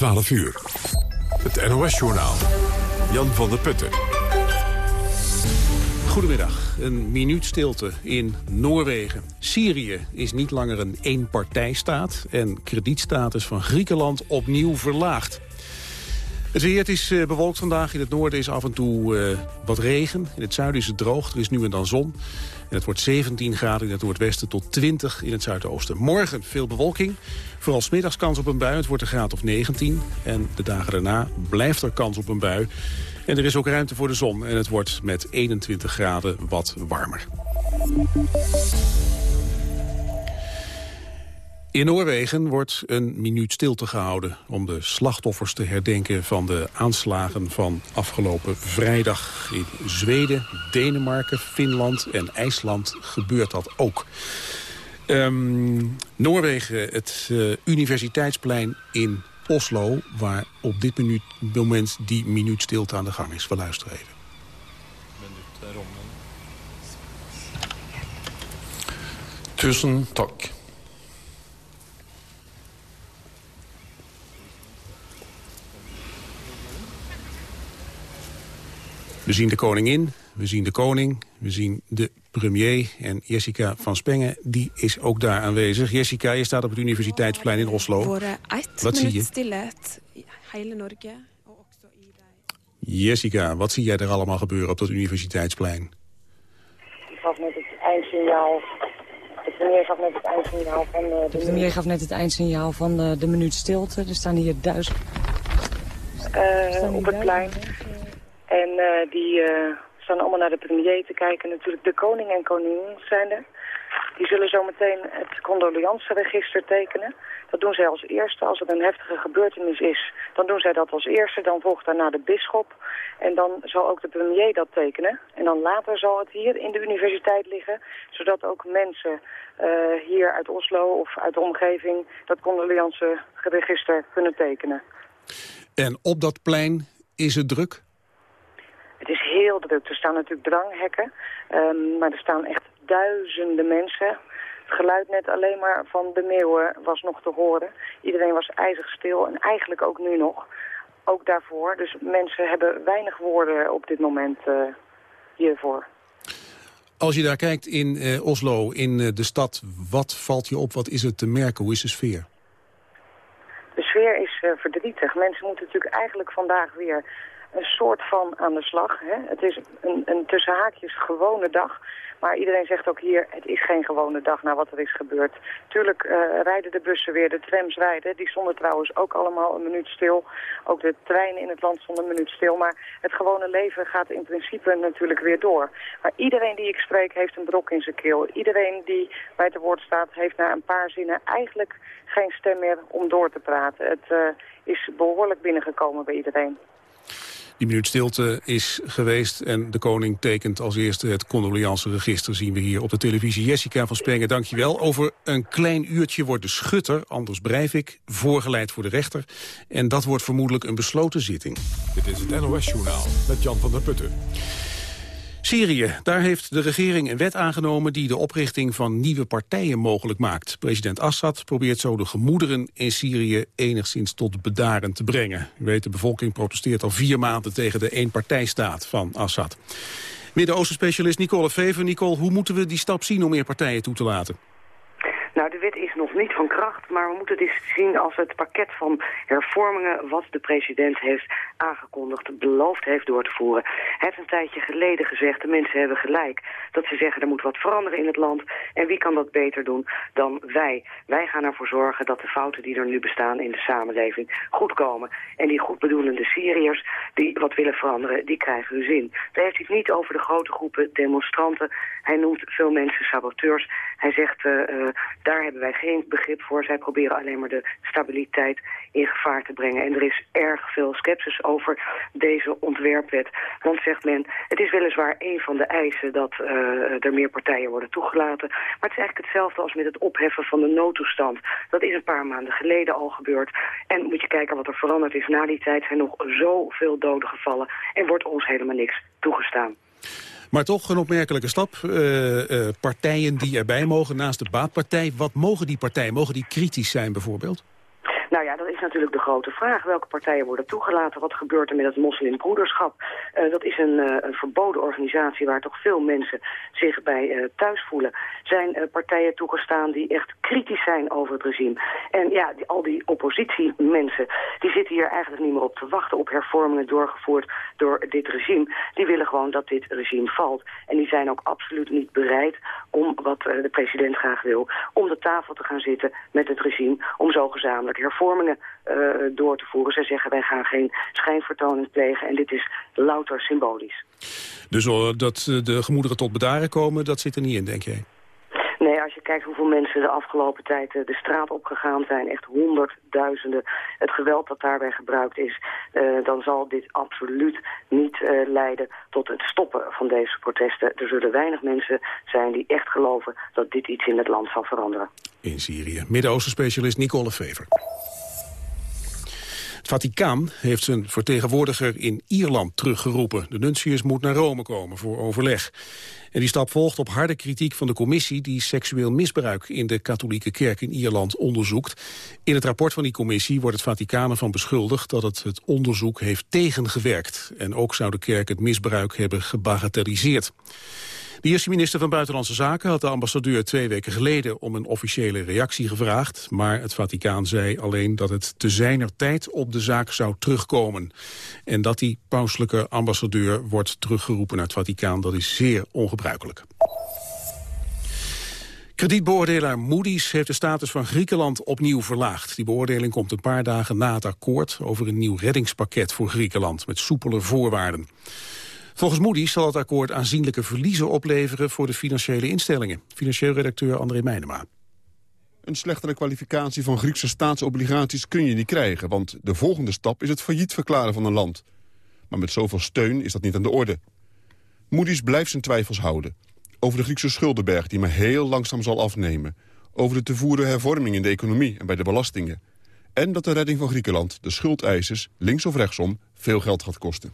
12 uur. Het NOS-journaal. Jan van der Putten. Goedemiddag. Een minuut stilte in Noorwegen. Syrië is niet langer een eenpartijstaat... en kredietstatus van Griekenland opnieuw verlaagd. Het weer het is uh, bewolkt vandaag. In het noorden is af en toe uh, wat regen. In het zuiden is het droog. Er is nu en dan zon. En het wordt 17 graden in het noordwesten tot 20 in het zuidoosten. Morgen veel bewolking. Vooral smiddags kans op een bui. Het wordt een graad of 19. En de dagen daarna blijft er kans op een bui. En er is ook ruimte voor de zon. En het wordt met 21 graden wat warmer. In Noorwegen wordt een minuut stilte gehouden om de slachtoffers te herdenken van de aanslagen van afgelopen vrijdag. In Zweden, Denemarken, Finland en IJsland gebeurt dat ook. Um, Noorwegen, het uh, universiteitsplein in Oslo, waar op dit moment die minuut stilte aan de gang is. We luisteren even. Tusen tak. We zien de koningin, we zien de koning, we zien de premier en Jessica van Spengen, die is ook daar aanwezig. Jessica, je staat op het Universiteitsplein in Oslo. Wat zie je? Jessica, wat zie jij er allemaal gebeuren op dat Universiteitsplein? Ik gaf net het eindsignaal de premier gaf net het eindsignaal van de, de premier gaf net het eindsignaal van de, de minuut stilte. Er staan hier duizend... Uh, op het plein. En uh, die uh, staan allemaal naar de premier te kijken. Natuurlijk de koning en koningin zijn er. Die zullen zo meteen het condoleanceregister tekenen. Dat doen zij als eerste. Als er een heftige gebeurtenis is, dan doen zij dat als eerste. Dan volgt daarna de bisschop. En dan zal ook de premier dat tekenen. En dan later zal het hier in de universiteit liggen. Zodat ook mensen uh, hier uit Oslo of uit de omgeving dat condoleanceregister kunnen tekenen. En op dat plein is het druk? Heel druk. Er staan natuurlijk dranghekken, um, maar er staan echt duizenden mensen. Het geluid net alleen maar van de meeuwen was nog te horen. Iedereen was ijzig stil en eigenlijk ook nu nog. Ook daarvoor. Dus mensen hebben weinig woorden op dit moment uh, hiervoor. Als je daar kijkt in uh, Oslo, in uh, de stad, wat valt je op? Wat is het te merken? Hoe is de sfeer? De sfeer is verdrietig. Mensen moeten natuurlijk eigenlijk vandaag weer een soort van aan de slag. Hè. Het is een, een tussen haakjes gewone dag. Maar iedereen zegt ook hier, het is geen gewone dag na wat er is gebeurd. Tuurlijk uh, rijden de bussen weer, de trams rijden. Die stonden trouwens ook allemaal een minuut stil. Ook de treinen in het land stonden een minuut stil. Maar het gewone leven gaat in principe natuurlijk weer door. Maar iedereen die ik spreek heeft een brok in zijn keel. Iedereen die bij te woord staat heeft na een paar zinnen eigenlijk geen stem meer om door te praten. Het uh, is behoorlijk binnengekomen bij iedereen. Die minuut stilte is geweest en de koning tekent als eerste het condoleanceregister zien we hier op de televisie. Jessica van Spengen, dankjewel. Over een klein uurtje wordt de schutter, Anders Breivik, voorgeleid voor de rechter. En dat wordt vermoedelijk een besloten zitting. Dit is het NOS-journaal met Jan van der Putten. Syrië, daar heeft de regering een wet aangenomen die de oprichting van nieuwe partijen mogelijk maakt. President Assad probeert zo de gemoederen in Syrië enigszins tot bedaren te brengen. U weet, de bevolking protesteert al vier maanden tegen de eenpartijstaat van Assad. Midden-Oosten specialist Nicole Fever. Nicole, hoe moeten we die stap zien om meer partijen toe te laten? Nou, de wet is nog niet van kracht, maar we moeten dit zien als het pakket van hervormingen wat de president heeft aangekondigd, beloofd heeft door te voeren. Hij heeft een tijdje geleden gezegd, de mensen hebben gelijk, dat ze zeggen er moet wat veranderen in het land. En wie kan dat beter doen dan wij? Wij gaan ervoor zorgen dat de fouten die er nu bestaan in de samenleving goed komen. En die goedbedoelende Syriërs die wat willen veranderen, die krijgen hun zin. Daar heeft hij het niet over de grote groepen demonstranten. Hij noemt veel mensen saboteurs. Hij zegt, uh, uh, daar hebben wij geen begrip voor. Zij proberen alleen maar de stabiliteit in gevaar te brengen. En er is erg veel sceptisch over deze ontwerpwet. Want zegt men, het is weliswaar een van de eisen dat uh, er meer partijen worden toegelaten. Maar het is eigenlijk hetzelfde als met het opheffen van de noodtoestand. Dat is een paar maanden geleden al gebeurd. En moet je kijken wat er veranderd is. Na die tijd zijn nog zoveel doden gevallen en wordt ons helemaal niks toegestaan. Maar toch een opmerkelijke stap. Uh, uh, partijen die erbij mogen naast de baatpartij. Wat mogen die partijen? Mogen die kritisch zijn bijvoorbeeld? Nou ja, dat is natuurlijk de grote vraag. Welke partijen worden toegelaten? Wat gebeurt er met het moslimbroederschap? Uh, dat is een, uh, een, verboden organisatie waar toch veel mensen zich bij uh, thuis voelen. Zijn partijen toegestaan die echt kritisch zijn over het regime? En ja, al die oppositiemensen, die zitten hier eigenlijk niet meer op te wachten op hervormingen doorgevoerd door dit regime. Die willen gewoon dat dit regime valt. En die zijn ook absoluut niet bereid om, wat de president graag wil, om de tafel te gaan zitten met het regime om zo gezamenlijk hervormingen uh, door te voeren. Zij zeggen wij gaan geen schijnvertoning plegen en dit is louter symbolisch. Dus dat eh, de gemoederen tot bedaren komen, dat zit er niet in, denk jij? Nee, als je kijkt hoeveel mensen de afgelopen tijd de straat opgegaan zijn, echt honderdduizenden, het geweld dat daarbij gebruikt is, uh, dan zal dit absoluut niet uh, leiden tot het stoppen van deze protesten. Er zullen weinig mensen zijn die echt geloven dat dit iets in het land zal veranderen. In Syrië. Midden-Oosten specialist Nicole Fever. Het Vaticaan heeft zijn vertegenwoordiger in Ierland teruggeroepen. De nuntius moet naar Rome komen voor overleg. En die stap volgt op harde kritiek van de commissie... die seksueel misbruik in de katholieke kerk in Ierland onderzoekt. In het rapport van die commissie wordt het Vaticaan ervan beschuldigd... dat het het onderzoek heeft tegengewerkt. En ook zou de kerk het misbruik hebben gebagatelliseerd. De eerste minister van Buitenlandse Zaken had de ambassadeur twee weken geleden om een officiële reactie gevraagd. Maar het Vaticaan zei alleen dat het te zijner tijd op de zaak zou terugkomen. En dat die pauselijke ambassadeur wordt teruggeroepen naar het Vaticaan, dat is zeer ongebruikelijk. Kredietbeoordelaar Moody's heeft de status van Griekenland opnieuw verlaagd. Die beoordeling komt een paar dagen na het akkoord over een nieuw reddingspakket voor Griekenland met soepele voorwaarden. Volgens Moody's zal het akkoord aanzienlijke verliezen opleveren voor de financiële instellingen. Financieel redacteur André Meijnema. Een slechtere kwalificatie van Griekse staatsobligaties kun je niet krijgen... want de volgende stap is het failliet verklaren van een land. Maar met zoveel steun is dat niet aan de orde. Moody's blijft zijn twijfels houden. Over de Griekse schuldenberg die maar heel langzaam zal afnemen. Over de te voeren hervorming in de economie en bij de belastingen. En dat de redding van Griekenland de schuldeisers, links of rechtsom, veel geld gaat kosten.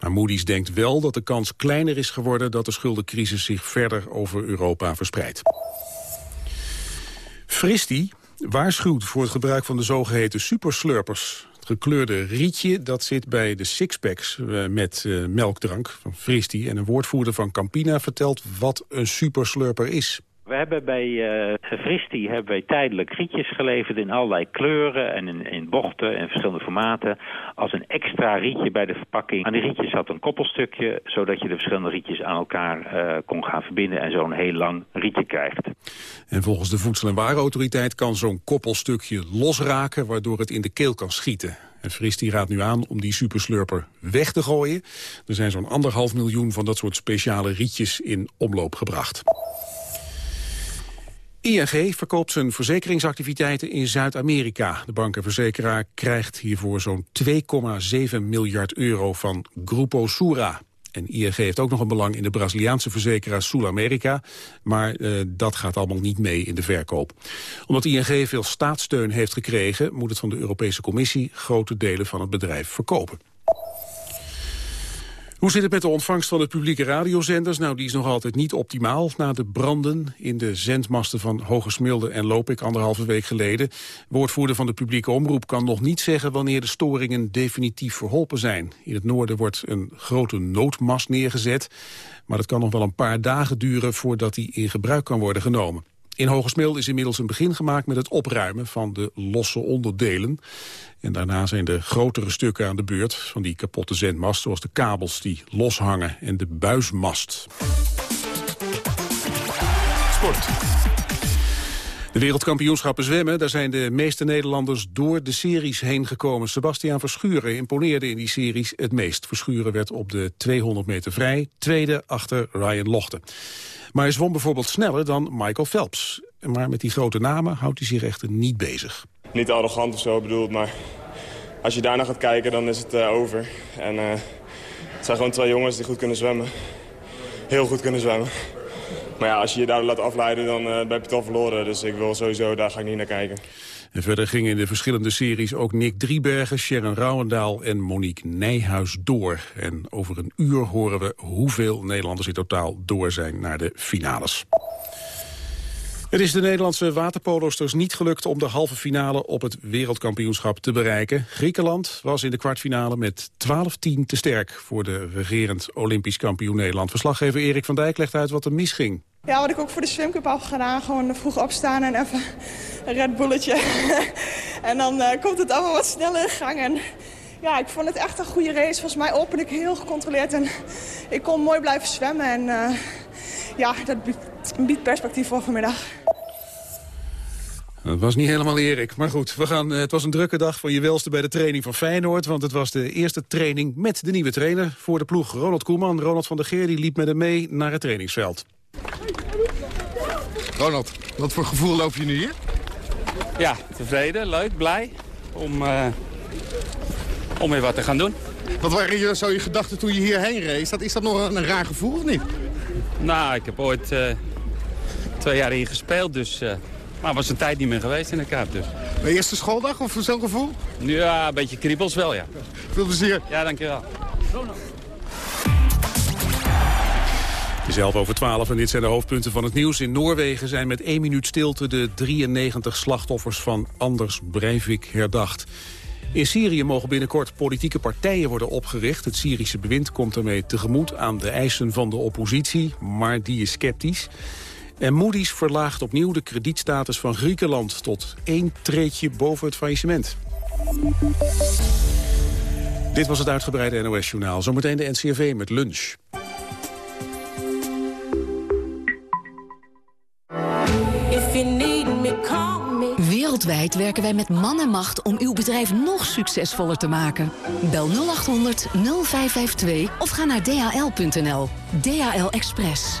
Maar Moody's denkt wel dat de kans kleiner is geworden... dat de schuldencrisis zich verder over Europa verspreidt. Fristi waarschuwt voor het gebruik van de zogeheten superslurpers. Gekleurde rietje dat zit bij de sixpacks uh, met uh, melkdrank van Fristi. En een woordvoerder van Campina vertelt wat een superslurper is. We hebben bij uh, hebben wij tijdelijk rietjes geleverd in allerlei kleuren en in, in, bochten en verschillende formaten. Als een extra rietje bij de verpakking. Aan die rietjes zat een koppelstukje, zodat je de verschillende rietjes aan elkaar uh, kon gaan verbinden en zo'n heel lang rietje krijgt. En volgens de Voedsel- en Warenautoriteit kan zo'n koppelstukje losraken, waardoor het in de keel kan schieten. En Fristi raadt nu aan om die superslurper weg te gooien. Er zijn zo'n anderhalf miljoen van dat soort speciale rietjes in omloop gebracht. ING verkoopt zijn verzekeringsactiviteiten in Zuid-Amerika. De bankenverzekeraar krijgt hiervoor zo'n 2,7 miljard euro van Grupo Sura. En ING heeft ook nog een belang in de Braziliaanse verzekeraar Sul-America. Maar uh, dat gaat allemaal niet mee in de verkoop. Omdat ING veel staatssteun heeft gekregen... moet het van de Europese Commissie grote delen van het bedrijf verkopen. Hoe zit het met de ontvangst van de publieke radiozenders? Nou, die is nog altijd niet optimaal na de branden in de zendmasten van Hogesmilde en Lopik anderhalve week geleden. Woordvoerder van de publieke omroep kan nog niet zeggen wanneer de storingen definitief verholpen zijn. In het noorden wordt een grote noodmast neergezet, maar het kan nog wel een paar dagen duren voordat die in gebruik kan worden genomen. In Hogesmilde is inmiddels een begin gemaakt met het opruimen van de losse onderdelen. En daarna zijn de grotere stukken aan de beurt van die kapotte zendmast... zoals de kabels die loshangen en de buismast. Sport. De wereldkampioenschappen zwemmen, daar zijn de meeste Nederlanders door de series heen gekomen. Sebastiaan Verschuren imponeerde in die series het meest. Verschuren werd op de 200 meter vrij, tweede achter Ryan Lochte. Maar hij zwom bijvoorbeeld sneller dan Michael Phelps. Maar met die grote namen houdt hij zich echter niet bezig. Niet arrogant of zo bedoeld, maar als je daarna gaat kijken, dan is het uh, over. En uh, het zijn gewoon twee jongens die goed kunnen zwemmen. Heel goed kunnen zwemmen. Maar ja, als je je daar laat afleiden, dan uh, je het al verloren. Dus ik wil sowieso, daar ga ik niet naar kijken. En verder gingen in de verschillende series ook Nick Driebergen, Sharon Rouwendaal en Monique Nijhuis door. En over een uur horen we hoeveel Nederlanders in totaal door zijn naar de finales. Het is de Nederlandse waterpolosters niet gelukt om de halve finale op het wereldkampioenschap te bereiken. Griekenland was in de kwartfinale met 12-10 te sterk voor de regerend Olympisch kampioen Nederland. Verslaggever Erik van Dijk legt uit wat er misging. Ja, wat ik ook voor de zwemcup had gedaan. Gewoon vroeg opstaan en even een Red Bulletje. en dan uh, komt het allemaal wat sneller in gang. En ja, ik vond het echt een goede race. Volgens mij open ik heel gecontroleerd en ik kon mooi blijven zwemmen. En uh, ja, dat biedt perspectief voor vanmiddag. Dat was niet helemaal Erik. Maar goed, we gaan, het was een drukke dag voor je welste bij de training van Feyenoord. Want het was de eerste training met de nieuwe trainer voor de ploeg. Ronald Koeman, Ronald van der Geer, die liep met hem mee naar het trainingsveld. Ronald, wat voor gevoel loop je nu hier? Ja, tevreden, leuk, blij om, uh, om weer wat te gaan doen. Wat waren je, zo je gedachten toen je hierheen race? Dat, is dat nog een, een raar gevoel of niet? Nou, ik heb ooit uh, twee jaar hier gespeeld, dus... Uh, maar was een tijd niet meer geweest in de Kuip, dus. De eerste schooldag of zo'n gevoel? Ja, een beetje kriebels wel, ja. Veel plezier. Ja, dankjewel. Zelf over 12 en dit zijn de hoofdpunten van het nieuws. In Noorwegen zijn met één minuut stilte de 93 slachtoffers van Anders Breivik herdacht. In Syrië mogen binnenkort politieke partijen worden opgericht. Het Syrische bewind komt ermee tegemoet aan de eisen van de oppositie, maar die is sceptisch. En Moody's verlaagt opnieuw de kredietstatus van Griekenland tot één treetje boven het faillissement. Dit was het uitgebreide NOS-journaal. Zometeen de NCRV met lunch. Wereldwijd werken wij met man en macht om uw bedrijf nog succesvoller te maken. Bel 0800 0552 of ga naar dhl.nl. DHL Express.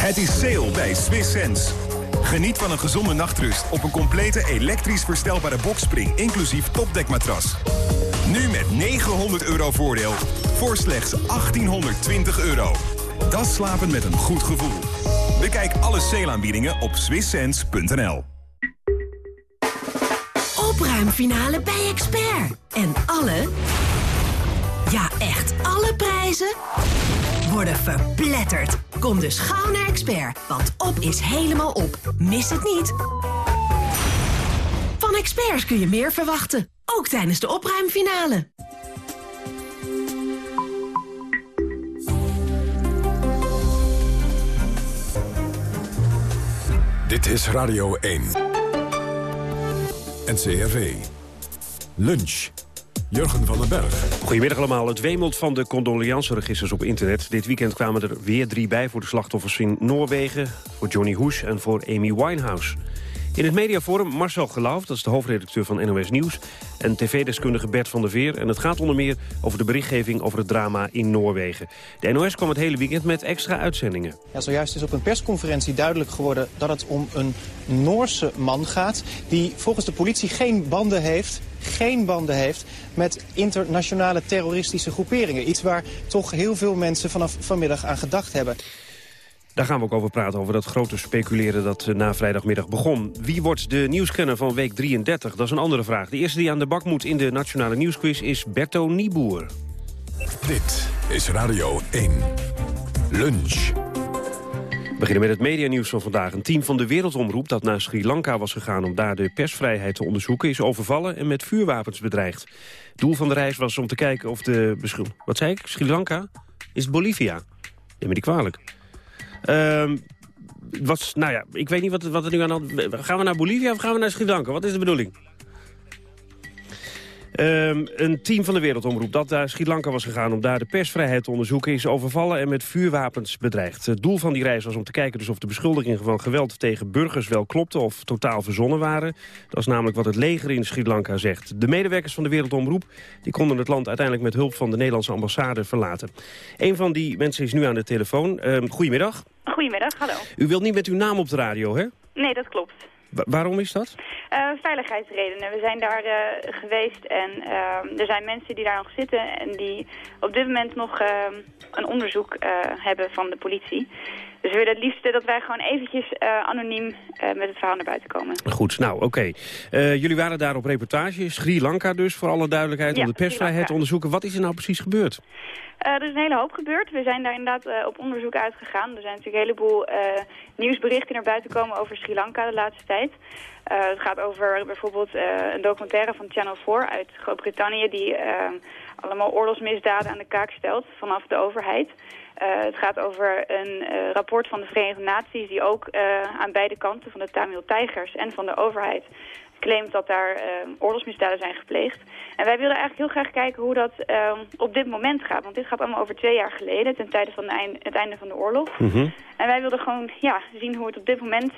Het is sale bij Swiss Sense. Geniet van een gezonde nachtrust op een complete elektrisch verstelbare bokspring... inclusief topdekmatras. Nu met 900 euro voordeel voor slechts 1820 euro. Dat slapen met een goed gevoel. Bekijk alle sale-aanbiedingen op swisssense.nl. Opruimfinale bij Expert. En alle, ja echt alle prijzen worden verpletterd. Kom dus gauw naar Expert, want op is helemaal op. Mis het niet. Van experts kun je meer verwachten, ook tijdens de opruimfinale. Dit is Radio 1. NCRV. Lunch. Jurgen van den Berg. Goedemiddag allemaal. Het wemelt van de condoleanceregisters op internet. Dit weekend kwamen er weer drie bij voor de slachtoffers in Noorwegen... voor Johnny Hoes en voor Amy Winehouse. In het mediaforum Marcel Geloof, dat is de hoofdredacteur van NOS Nieuws... en tv-deskundige Bert van der Veer. En het gaat onder meer over de berichtgeving over het drama in Noorwegen. De NOS kwam het hele weekend met extra uitzendingen. Ja, zojuist is op een persconferentie duidelijk geworden dat het om een Noorse man gaat... die volgens de politie geen banden heeft geen banden heeft met internationale terroristische groeperingen. Iets waar toch heel veel mensen vanaf vanmiddag aan gedacht hebben. Daar gaan we ook over praten, over dat grote speculeren dat eh, na vrijdagmiddag begon. Wie wordt de nieuwskenner van week 33? Dat is een andere vraag. De eerste die aan de bak moet in de Nationale Nieuwsquiz is Berto Nieboer. Dit is Radio 1. Lunch. We beginnen met het medianieuws van vandaag. Een team van de Wereldomroep dat naar Sri Lanka was gegaan... om daar de persvrijheid te onderzoeken, is overvallen en met vuurwapens bedreigd. Doel van de reis was om te kijken of de... Wat zei ik? Sri Lanka? Is het Bolivia? Neem me die kwalijk. Um, nou ja, ik weet niet wat, wat er nu aan de Gaan we naar Bolivia of gaan we naar Sri Lanka? Wat is de bedoeling? Um, een team van de Wereldomroep dat naar Sri Lanka was gegaan... om daar de persvrijheid te onderzoeken... is overvallen en met vuurwapens bedreigd. Het doel van die reis was om te kijken dus of de beschuldigingen van geweld tegen burgers wel klopten... of totaal verzonnen waren. Dat is namelijk wat het leger in Sri Lanka zegt. De medewerkers van de Wereldomroep die konden het land uiteindelijk... met hulp van de Nederlandse ambassade verlaten. Een van die mensen is nu aan de telefoon. Um, goedemiddag. Goedemiddag, hallo. U wilt niet met uw naam op de radio, hè? Nee, dat klopt. Waarom is dat? Uh, veiligheidsredenen. We zijn daar uh, geweest en uh, er zijn mensen die daar nog zitten... en die op dit moment nog ehm, een onderzoek hebben van de politie. Dus we willen het liefst dat wij gewoon eventjes anoniem met het verhaal naar buiten komen. Goed, nou oké. jullie waren daar op reportage, Sri Lanka dus, voor alle duidelijkheid... om de persvrijheid te onderzoeken. Wat is er nou precies gebeurd? er is een hele hoop gebeurd. We zijn daar inderdaad op onderzoek uitgegaan. Er zijn natuurlijk een heleboel nieuwsberichten naar buiten komen over Sri Lanka de laatste tijd. Het gaat over bijvoorbeeld een documentaire van Channel 4 uit Groot-Brittannië... die allemaal oorlogsmisdaden aan de kaak stelt vanaf de overheid. Het gaat over een rapport van de Verenigde Naties... die ook aan beide kanten van de Tamil Tigers en van de overheid claimt dat daar oorlogsmisdaden zijn gepleegd. En wij willen eigenlijk heel graag kijken hoe dat op dit moment gaat. Want dit gaat allemaal over twee jaar geleden, ten tijde van einde, het einde van de oorlog. Mm En wij wilden gewoon ja, zien hoe het op dit moment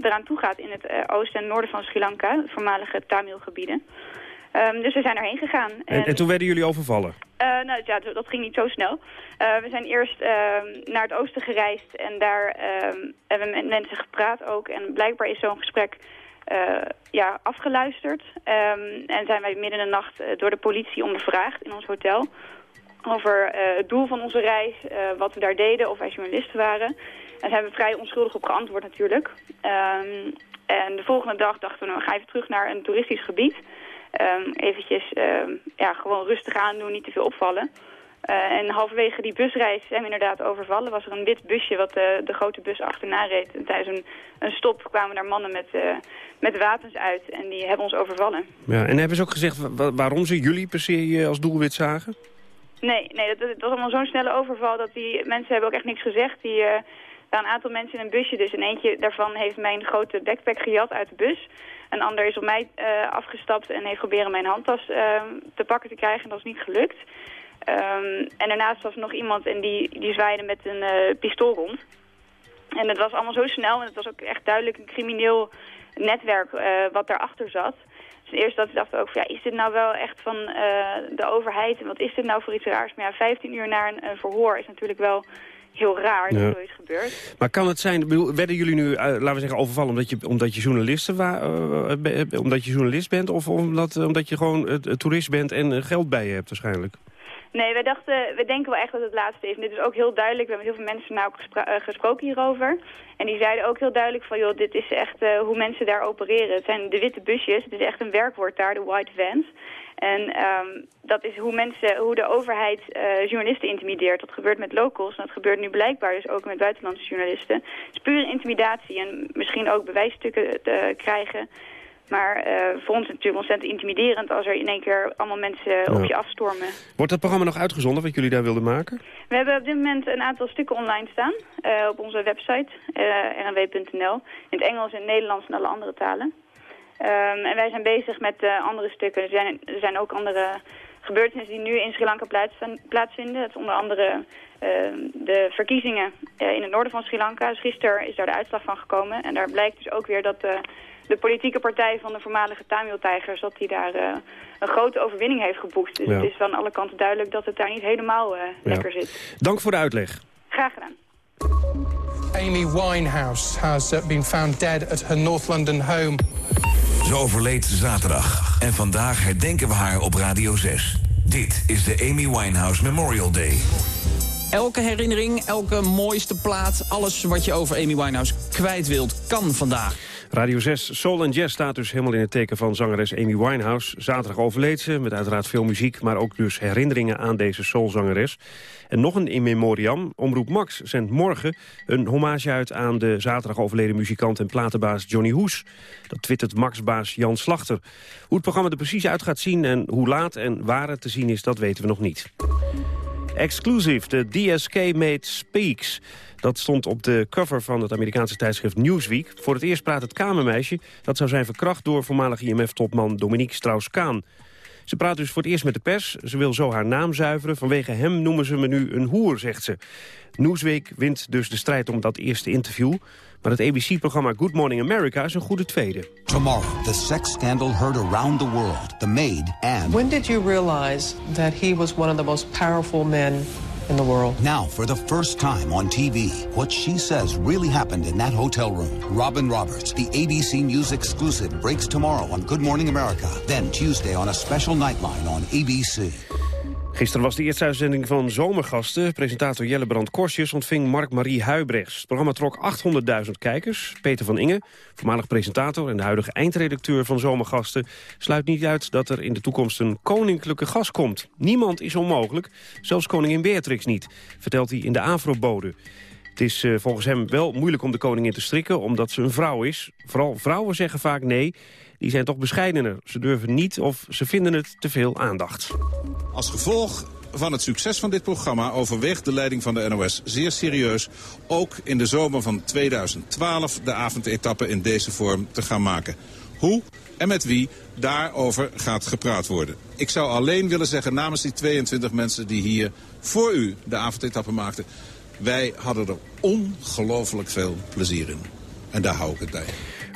eraan toe gaat in het oosten en noorden van Sri Lanka, voormalige Tamil-gebieden. Um, dus we zijn erheen gegaan. En, en, toen werden jullie overvallen? Uh, nou ja, dat ging niet zo snel. Uh, we zijn eerst uh, naar het oosten gereisd en daar ehm, hebben we met mensen gepraat ook. En blijkbaar is zo'n gesprek ja, afgeluisterd. Um, en zijn wij midden in de nacht door de politie ondervraagd in ons hotel. Over het doel van onze reis, wat we daar deden, of wij journalisten waren. En daar zijn we vrij onschuldig op geantwoord natuurlijk. Um, en de volgende dag dachten we, nou, we gaan even terug naar een toeristisch gebied. Um, eventjes ja, gewoon rustig aan doen, niet te veel opvallen. Uh, en halverwege die busreis zijn we inderdaad overvallen. Was er een wit busje wat uh, de grote bus achterna reed. En tijdens een, een stop kwamen daar mannen met, uh, met wapens uit en die hebben ons overvallen. Ja, en hebben ze ook gezegd waarom ze jullie per se als doelwit zagen? Nee, nee dat, dat was allemaal zo'n snelle overval dat die mensen hebben ook echt niks gezegd. Die, een aantal mensen in een busje, dus en eentje daarvan heeft mijn grote backpack gejat uit de bus. Een ander is op mij afgestapt en heeft proberen mijn handtas te pakken te krijgen en dat is niet gelukt. Um, en daarnaast was er nog iemand en die, die zwaaide met een uh, pistool rond. En het was allemaal zo snel en het was ook echt duidelijk een crimineel netwerk uh, wat daarachter zat. Dus eerst dat we dachten ook, van, ja, is dit nou wel echt van de overheid en wat is dit nou voor iets raars? Maar ja, 15 uur na een verhoor is natuurlijk wel heel raar dat ja. is gebeurd. Maar kan het zijn, werden jullie nu, uh, laten we zeggen, overvallen omdat je, omdat je, journalisten wa uh, omdat je journalist bent... of omdat, omdat je gewoon toerist bent en geld bij je hebt waarschijnlijk? Nee, wij dachten, we denken wel echt dat het laatste is. En dit is ook heel duidelijk. We hebben heel veel mensen nou uh, gesproken hierover. En die zeiden ook heel duidelijk van, joh, dit is echt uh, hoe mensen daar opereren. Het zijn de witte busjes. Het is echt een werkwoord daar, de white vans. En um, dat is hoe mensen, hoe de overheid uh, journalisten intimideert. Dat gebeurt met locals en dat gebeurt nu blijkbaar dus ook met buitenlandse journalisten. Het is pure intimidatie en misschien ook bewijsstukken te krijgen maar uh, voor ons is het natuurlijk ontzettend intimiderend als er in één keer allemaal mensen ja. op je afstormen. Wordt dat programma nog uitgezonden wat jullie daar wilden maken? We hebben op dit moment een aantal stukken online staan uh, op onze website, uh, rnw.nl. In het Engels, in het Nederlands en alle andere talen. Um, en wij zijn bezig met andere stukken. Er zijn, er zijn ook andere gebeurtenissen die nu in Sri Lanka plaatsvinden. Dat is onder andere de verkiezingen in het noorden van Sri Lanka. Dus gisteren is daar de uitslag van gekomen. En daar blijkt dus ook weer dat de politieke partij van de voormalige Tamil-tijgers... dat die daar uh, een grote overwinning heeft geboekt. Dus ja. het is van alle kanten duidelijk dat het daar niet helemaal uh, ja. lekker zit. Dank voor de uitleg. Graag gedaan. Amy Winehouse has been found dead at her North London home. Ze overleed zaterdag. En vandaag herdenken we haar op Radio 6. Dit is de Amy Winehouse Memorial Day. Elke herinnering, elke mooiste plaat, alles wat je over Amy Winehouse kwijt wilt, kan vandaag. Radio 6 Soul and Jazz staat dus helemaal in het teken van zangeres Amy Winehouse. Zaterdag overleed ze, met uiteraard veel muziek... maar ook dus herinneringen aan deze soulzangeres. En nog een in memoriam. Omroep Max zendt morgen een hommage uit aan de zaterdag overleden muzikant en platenbaas Johnny Hoes. Dat twittert Max-baas Jan Slachter. Hoe het programma er precies uit gaat zien en hoe laat en waar het te zien is, dat weten we nog niet. Exclusive, de DSK Made Speaks. Dat stond op de cover van het Amerikaanse tijdschrift Newsweek. Voor het eerst praat het kamermeisje dat zou zijn verkracht door voormalig IMF-topman Dominique Strauss-Kaan. Ze praat dus voor het eerst met de pers. Ze wil zo haar naam zuiveren. Vanwege hem noemen ze me nu een hoer, zegt ze. Newsweek wint dus de strijd om dat eerste interview. Maar het ABC-programma Good Morning America is een goede tweede. Tomorrow, the sex scandal heard around the world. The maid and... When did you realize that he was one of the most powerful men in the world. Now, for the first time on TV, what she says really happened in that hotel room. Robin Roberts, the ABC News exclusive, breaks tomorrow on Good Morning America. Then Tuesday on a special nightline on ABC. Gisteren was de eerste uitzending van Zomergasten. Presentator Jelle Brand Korsjes ontving Mark-Marie Huibrechts. Het programma trok 800.000 kijkers. Peter van Inge, voormalig presentator en de huidige eindredacteur van Zomergasten... sluit niet uit dat er in de toekomst een koninklijke gast komt. Niemand is onmogelijk, zelfs koningin Beatrix niet, vertelt hij in de Afro-bode. Het is uh, volgens hem wel moeilijk om de koningin te strikken, omdat ze een vrouw is. Vooral vrouwen zeggen vaak nee die zijn toch bescheidener. Ze durven niet of ze vinden het te veel aandacht. Als gevolg van het succes van dit programma overweegt de leiding van de NOS zeer serieus... ook in de zomer van 2012 de avondetappe in deze vorm te gaan maken. Hoe en met wie daarover gaat gepraat worden. Ik zou alleen willen zeggen namens die 22 mensen die hier voor u de avondetappe maakten... wij hadden er ongelooflijk veel plezier in. En daar hou ik het bij.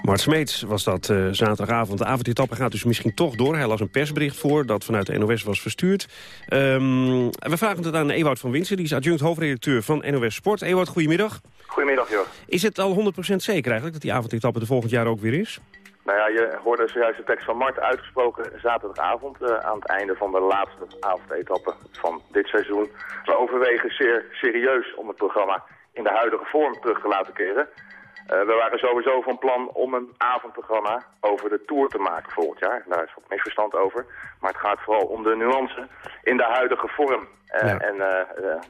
Mart Smeets was dat uh, zaterdagavond. De avondetappe gaat dus misschien toch door. Hij las een persbericht voor dat vanuit de NOS was verstuurd. Um, we vragen het aan Ewout van Winsen. Die is adjunct hoofdredacteur van NOS Sport. Ewout, goedemiddag. Goedemiddag, joh. Is het al 100% zeker eigenlijk dat die avondetappe er volgend jaar ook weer is? Nou ja, je hoorde zojuist de tekst van Mart uitgesproken zaterdagavond... Uh, aan het einde van de laatste avondetappe van dit seizoen. We overwegen zeer serieus om het programma in de huidige vorm terug te laten keren... Uh, we waren sowieso van plan om een avondprogramma over de Tour te maken volgend jaar. Daar is wat misverstand over. Maar het gaat vooral om de nuance in de huidige vorm. Uh, ja. En uh,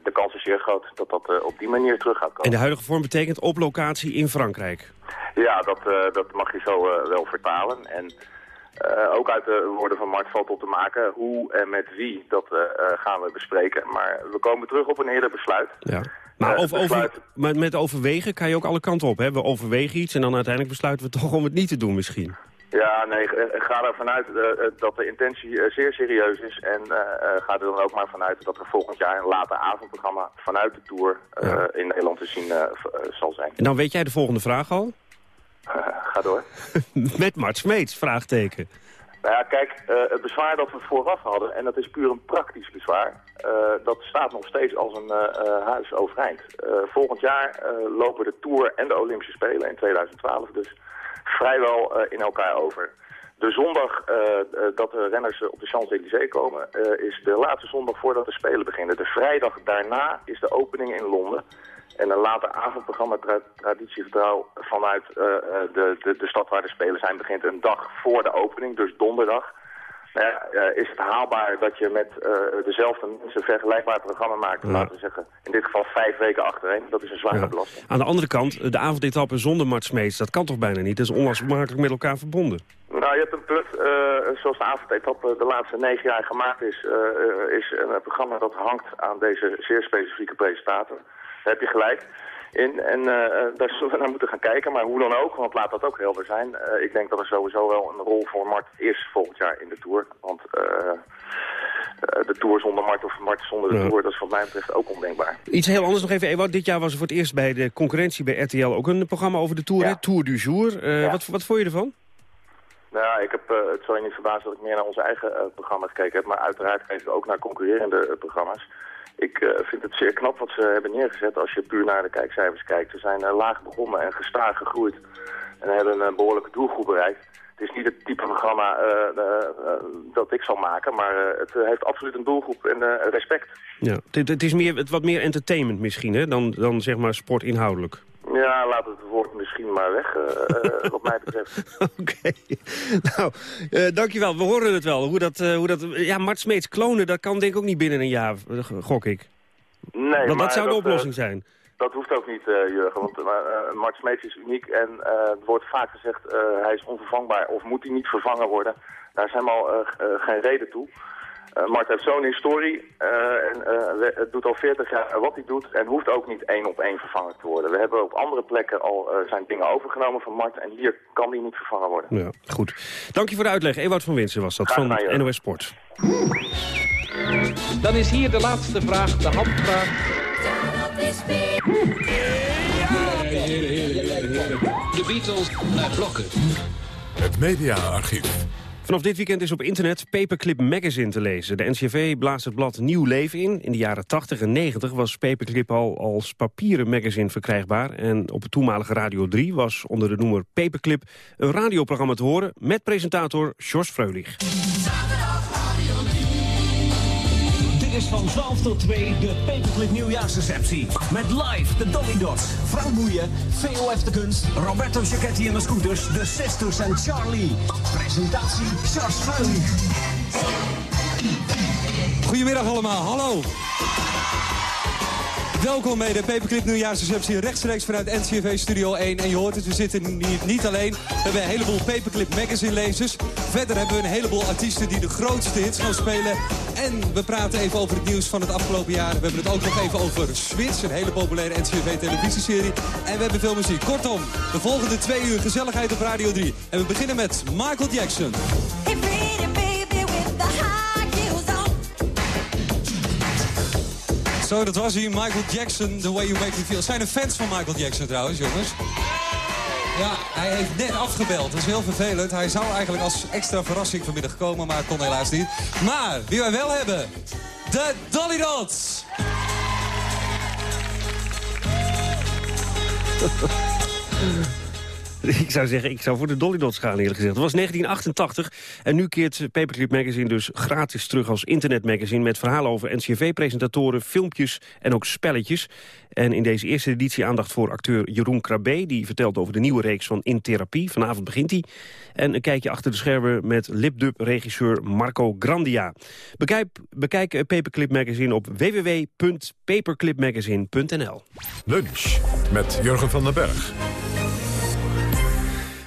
de kans is zeer groot dat dat op die manier terug gaat komen. En de huidige vorm betekent op locatie in Frankrijk? Ja, dat, dat mag je zo wel vertalen. En ook uit de woorden van Mart valt op te maken. Hoe en met wie, dat gaan we bespreken. Maar we komen terug op een eerder besluit. Ja. Maar, over, over, maar met overwegen kan je ook alle kanten op. Hè? We overwegen iets en dan uiteindelijk besluiten we toch om het niet te doen misschien. Ja, nee, ga er vanuit uh, dat de intentie uh, zeer serieus is. En uh, ga er dan ook maar vanuit dat er volgend jaar een later avondprogramma vanuit de Tour ja. in Nederland te zien zal zijn. En dan weet jij de volgende vraag al? ga door. Met Mart Smeets, vraagteken. Nou ja, kijk, uh, het bezwaar dat we vooraf hadden, en dat is puur een praktisch bezwaar, uh, dat staat nog steeds als een uh, huis overeind. volgend jaar lopen de Tour en de Olympische Spelen in 2012 dus vrijwel in elkaar over. De zondag dat de renners op de Champs-Élysées komen is de laatste zondag voordat de Spelen beginnen. De vrijdag daarna is de opening in Londen. En een later avondprogramma tra traditievertrouw vanuit de, de, de stad waar de Spelen zijn begint een dag voor de opening, dus donderdag. Nou ja, uh, is het haalbaar dat je met uh, dezelfde mensen vergelijkbaar programma maakt, ja. laten we zeggen, in dit geval vijf weken achtereen. Dat is een zware ja. belasting. Aan de andere kant, de avondetappe zonder Mart Smeets, dat kan toch bijna niet? Dat is onlosmakelijk met elkaar verbonden. Nou, je hebt een punt, uh, zoals de avondetappe de laatste negen jaar gemaakt is, uh, is een programma dat hangt aan deze zeer specifieke presentator. Daar heb je gelijk in. En uh, daar zullen we naar moeten gaan kijken. Maar hoe dan ook, want laat dat ook helder zijn. Uh, ik denk dat er sowieso wel een rol voor Mart is volgend jaar in de Tour. Want de Tour zonder Mart of Mart zonder de ja. Tour, dat is wat mij betreft ook ondenkbaar. Iets heel anders nog even, Ewout. Dit jaar was er voor het eerst bij de concurrentie bij RTL ook een programma over de Tour. Ja. Tour du Jour. Ja. wat, wat vond je ervan? Nou, ik heb, het zal je niet verbazen dat ik meer naar onze eigen programma gekeken heb. Maar uiteraard kijk ik ook naar concurrerende programma's. Ik uh, vind het zeer knap wat ze hebben neergezet als je puur naar de kijkcijfers kijkt. Ze zijn uh, laag begonnen en gestaag gegroeid en hebben een behoorlijke doelgroep bereikt. Het is niet het type programma dat ik zal maken, maar het heeft absoluut een doelgroep en respect. Ja, het, het is meer, het wat meer entertainment misschien hè, dan, dan zeg maar sportinhoudelijk. Ja, laat het misschien maar weg, uh, wat mij betreft. Oké. Okay. Nou, uh, dankjewel. We horen het wel. Hoe dat, hoe dat, ja, Mart Smeets klonen, dat kan denk ik ook niet binnen een jaar, gok ik. Nee, Want maar dat zou de oplossing zijn. Dat hoeft ook niet, Jurgen, want Mart Smeets is uniek en er wordt vaak gezegd hij is onvervangbaar of moet hij niet vervangen worden. Daar is helemaal geen reden toe. Uh, Mart heeft zo'n historie uh, en uh, het doet al 40 jaar wat hij doet en hoeft ook niet één op één vervangen te worden. We hebben op andere plekken al zijn dingen overgenomen van Mart en hier kan die niet vervangen worden. Ja, goed. Dank je voor de uitleg. Ewout van Winsen was dat van naar, NOS Sport. Dan is hier de laatste vraag, de handvraag. De Beatles naar blokken. Het mediaarchief. Vanaf dit weekend is op internet Paperclip Magazine te lezen. De NCV blaast het blad nieuw leven in. In de jaren 80 en 90 was Paperclip al als papieren magazine verkrijgbaar. En op het toenmalige Radio 3 was onder de noemer Paperclip... een radioprogramma te horen met presentator Jos Freulich. Is van 12 tot 2 de Paperclip nieuwjaarsreceptie. Met live de Dolly Dots, Frank Boeien, VOF de Kunst, Roberto Giacchetti en de Scooters, de Sisters en Charlie. Presentatie Charles Freulich. Goedemiddag allemaal, hallo. Welkom bij de Paperclip nieuwjaarsreceptie rechtstreeks vanuit NCV Studio 1. En je hoort het, we zitten hier niet alleen. We hebben een heleboel Paperclip magazine lezers. Verder hebben we een heleboel artiesten die de grootste hits gaan spelen. En we praten even over het nieuws van het afgelopen jaar. We hebben het ook nog even over Switch, een hele populaire NCV televisieserie. En we hebben veel muziek. Kortom, de volgende twee uur gezelligheid op Radio 3. En we beginnen met Michael Jackson. Zo, dat was hij. Michael Jackson, The Way You Make Me Feel. Zijn er fans van Michael Jackson trouwens, jongens? Ja, hij heeft net afgebeld. Dat is heel vervelend. Hij zou eigenlijk als extra verrassing vanmiddag komen, maar kon helaas niet. Maar, wie wij wel hebben, de Dolly Dots. Ik zou zeggen, ik zou voor de Dolly Dots gaan eerlijk gezegd. Het was 1988 en nu keert Paperclip Magazine dus gratis terug als internetmagazine... met verhalen over NCV-presentatoren, filmpjes en ook spelletjes. En in deze eerste editie aandacht voor acteur Jeroen Krabbe... die vertelt over de nieuwe reeks van In Therapie. Vanavond begint hij. En een kijkje achter de schermen met lipdub-regisseur Marco Grandia. Bekijk, bekijk Paperclip Magazine op www.paperclipmagazine.nl. Lunch met Jurgen van den Berg.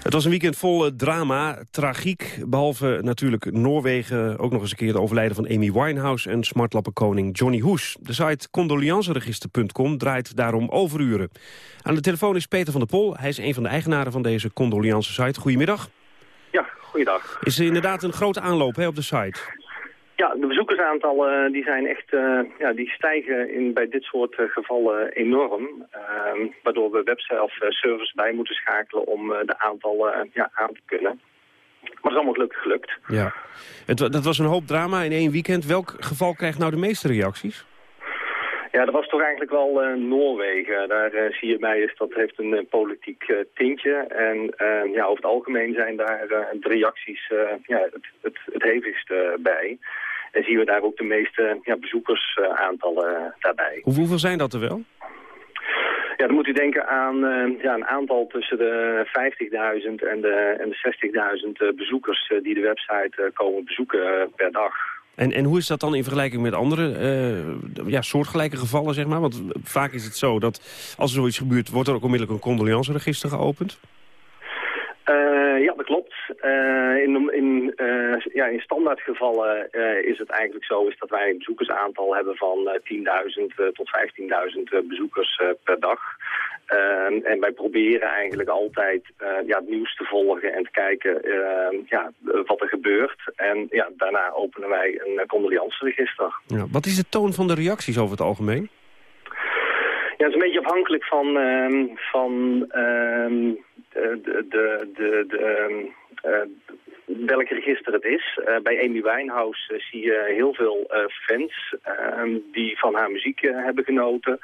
Het was een weekend vol eh, drama, tragiek. Behalve natuurlijk Noorwegen ook nog eens een keer de overlijden van Amy Winehouse... en smartlappenkoning Johnny Hoes. De site condolianceregister.com draait daarom overuren. Aan de telefoon is Peter van der Pol. Hij is een van de eigenaren van deze condoliance site. Goedemiddag. Ja, goeiedag. Is er inderdaad een grote aanloop hè, op de site? Ja, de bezoekersaantallen eh, die zijn echt, uh, ja, die stijgen in, bij dit soort uh, gevallen enorm. Uh, waardoor we webself-service bij moeten schakelen om de aantallen ja, aan te kunnen. Maar het is allemaal gelukt. Ja, het, dat was een hoop drama in één weekend. Welk geval krijgt nou de meeste reacties? Ja, dat was toch eigenlijk wel uh, Noorwegen. Daar uh, zie je bij is dat heeft een uh, politiek tintje. En ja, over het algemeen zijn daar de reacties ja, het, het, het hevigst bij. En zien we daar ook de meeste ja, bezoekersaantallen daarbij. Hoeveel zijn dat er wel? Ja, dan moet u denken aan ja, een aantal tussen de 50.000 en de, en de 60.000 bezoekers die de website komen bezoeken per dag. En, en hoe is dat dan in vergelijking met andere uh, ja, soortgelijke gevallen, zeg maar? Want vaak is het zo dat als er zoiets gebeurt... wordt er ook onmiddellijk een condoleanceregister geopend? Uh, ja, dat klopt. Uh, in, in, uh, ja, in standaardgevallen is het eigenlijk zo is dat wij een bezoekersaantal hebben van 10.000 tot 15.000 bezoekers per dag. Uh, en wij proberen eigenlijk altijd uh, ja, het nieuws te volgen en te kijken uh, ja, wat er gebeurt. En ja, daarna openen wij een condoleanceregister. Ja, wat is de toon van de reacties over het algemeen? Ja, het is een beetje afhankelijk van, ehm, van ehm, de, de, de, de, welk register het is. Uh, bij Amy Winehouse uh, zie je heel veel uh, fans die van haar muziek hebben genoten.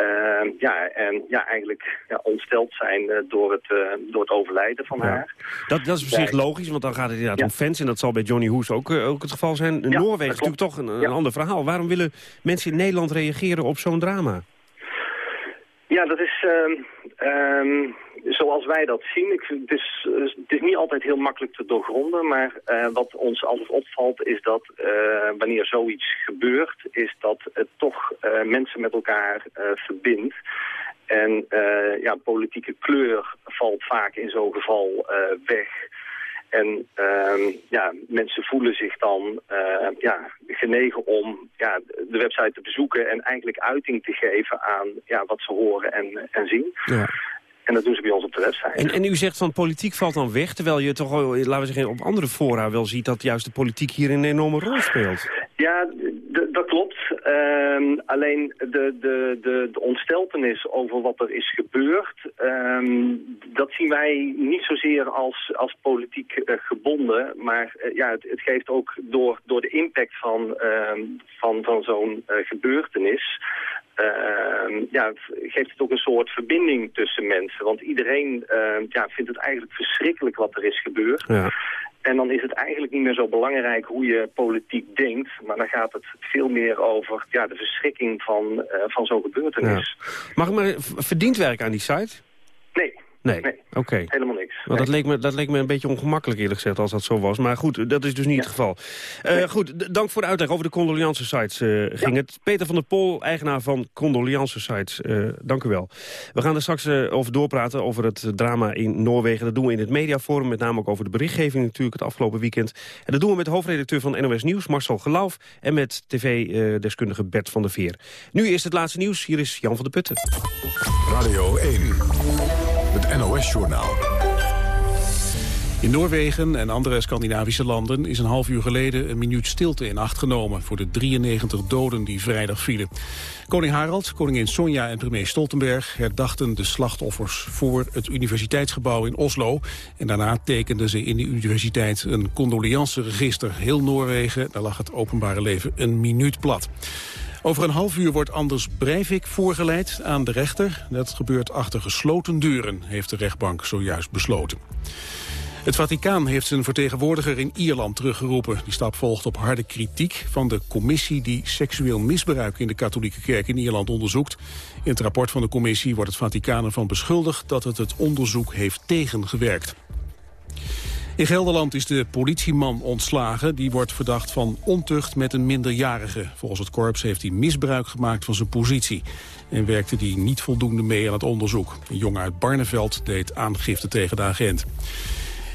Uh, ja, en ja, eigenlijk ja, ontsteld zijn uh, door, het, uh, door het overlijden van ja. haar. Dat, dat is op zich logisch, want dan gaat het inderdaad om fans... en dat zal bij Johnny Hoes ook, ook het geval zijn. Noorwegen is natuurlijk toch een, een ander verhaal. Waarom willen mensen in Nederland reageren op zo'n drama? Ja, dat is... Um, zoals wij dat zien, ik, het, is, het is niet altijd heel makkelijk te doorgronden, maar uh, wat ons altijd opvalt is dat uh, wanneer zoiets gebeurt, is dat het toch mensen met elkaar verbindt. En ja, politieke kleur valt vaak in zo'n geval weg. En uh, ja, mensen voelen zich dan ja, genegen om ja, de website te bezoeken en eigenlijk uiting te geven aan ja, wat ze horen en, en zien. Ja. En dat doen ze bij ons op de website. En, en u zegt van politiek valt dan weg, terwijl je toch, laten we zeggen, op andere fora wel ziet dat juist de politiek hier een enorme rol speelt. Ja, dat klopt. Ehm, alleen de, de, de, de ontsteltenis over wat er is gebeurd... Ehm, dat zien wij niet zozeer als, als politiek eh, gebonden. Maar eh, ja, het, het, geeft ook door, door de impact van, ehm, van, van zo'n eh, gebeurtenis... ja, geeft het ook een soort verbinding tussen mensen. Want iedereen ja, vindt het eigenlijk verschrikkelijk wat er is gebeurd. Ja. En dan is het eigenlijk niet meer zo belangrijk hoe je politiek denkt. Maar dan gaat het veel meer over ja, de verschrikking van, uh, van zo'n gebeurtenis. Mag ik maar verdient werk aan die site? Nee. Nee, oké. Helemaal niks. Want dat, leek me, dat leek me een beetje ongemakkelijk eerlijk gezegd als dat zo was. Maar goed, dat is dus niet het geval. Uh, Goed, dank voor de uitleg over de condoliance sites uh, ging het. Peter van der Pol, eigenaar van condoliance sites. Uh, dank u wel. We gaan er straks over doorpraten over het drama in Noorwegen. Dat doen we in het mediaforum, met name ook over de berichtgeving natuurlijk het afgelopen weekend. En dat doen we met de hoofdredacteur van NOS Nieuws, Marcel Gelauf. En met tv-deskundige Bert van der Veer. Nu is het laatste nieuws. Hier is Jan van der Putten. Radio 1. Het NOS-journaal. In Noorwegen en andere Scandinavische landen is een half uur geleden een minuut stilte in acht genomen voor de 93 doden die vrijdag vielen. Koning Harald, koningin Sonja en premier Stoltenberg herdachten de slachtoffers voor het universiteitsgebouw in Oslo. En daarna tekenden ze in de universiteit een condoleanceregister. Heel Noorwegen, daar lag het openbare leven een minuut plat. Over een half uur wordt Anders Breivik voorgeleid aan de rechter. Dat gebeurt achter gesloten deuren, heeft de rechtbank zojuist besloten. Het Vaticaan heeft zijn vertegenwoordiger in Ierland teruggeroepen. Die stap volgt op harde kritiek van de commissie die seksueel misbruik in de katholieke kerk in Ierland onderzoekt. In het rapport van de commissie wordt het Vaticaan ervan beschuldigd dat het het onderzoek heeft tegengewerkt. In Gelderland is de politieman ontslagen. Die wordt verdacht van ontucht met een minderjarige. Volgens het korps heeft hij misbruik gemaakt van zijn positie. En werkte hij niet voldoende mee aan het onderzoek. Een jongen uit Barneveld deed aangifte tegen de agent.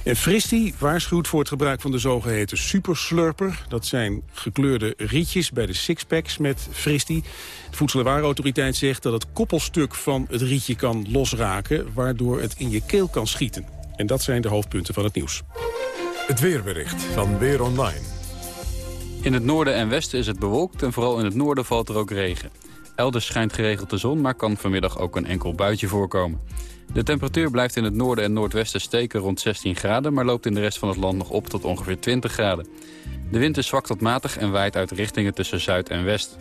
En Fristi waarschuwt voor het gebruik van de zogeheten superslurper. Dat zijn gekleurde rietjes bij de sixpacks met Fristi. De Voedsel- en zegt dat het koppelstuk van het rietje kan losraken... waardoor het in je keel kan schieten. En dat zijn de hoofdpunten van het nieuws. Het weerbericht van Weer Online. In het noorden en westen is het bewolkt en vooral in het noorden valt er ook regen. Elders schijnt geregeld de zon, maar kan vanmiddag ook een enkel buitje voorkomen. De temperatuur blijft in het noorden en noordwesten steken rond 16 graden... maar loopt in de rest van het land nog op tot ongeveer 20 graden. De wind is zwak tot matig en waait uit richtingen tussen zuid en west.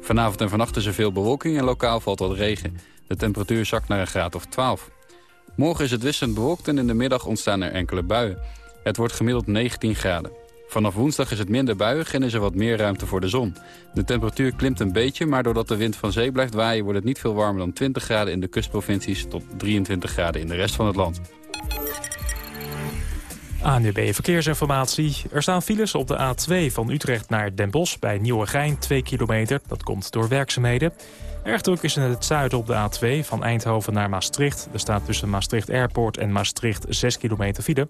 Vanavond en vannacht is er veel bewolking en lokaal valt wat regen. De temperatuur zakt naar een graad of 12. Morgen is het wisselend bewolkt en in de middag ontstaan er enkele buien. Het wordt gemiddeld 19 graden. Vanaf woensdag is het minder buiig en is er wat meer ruimte voor de zon. De temperatuur klimt een beetje, maar doordat de wind van zee blijft waaien... wordt het niet veel warmer dan 20 graden in de kustprovincies... tot 23 graden in de rest van het land. ANUB Verkeersinformatie. Er staan files op de A2 van Utrecht naar Den Bosch bij Nieuwegein, 2 kilometer. Dat komt door werkzaamheden. Erg druk is in het zuiden op de A2 van Eindhoven naar Maastricht. Er staat tussen Maastricht Airport en Maastricht 6 kilometer file.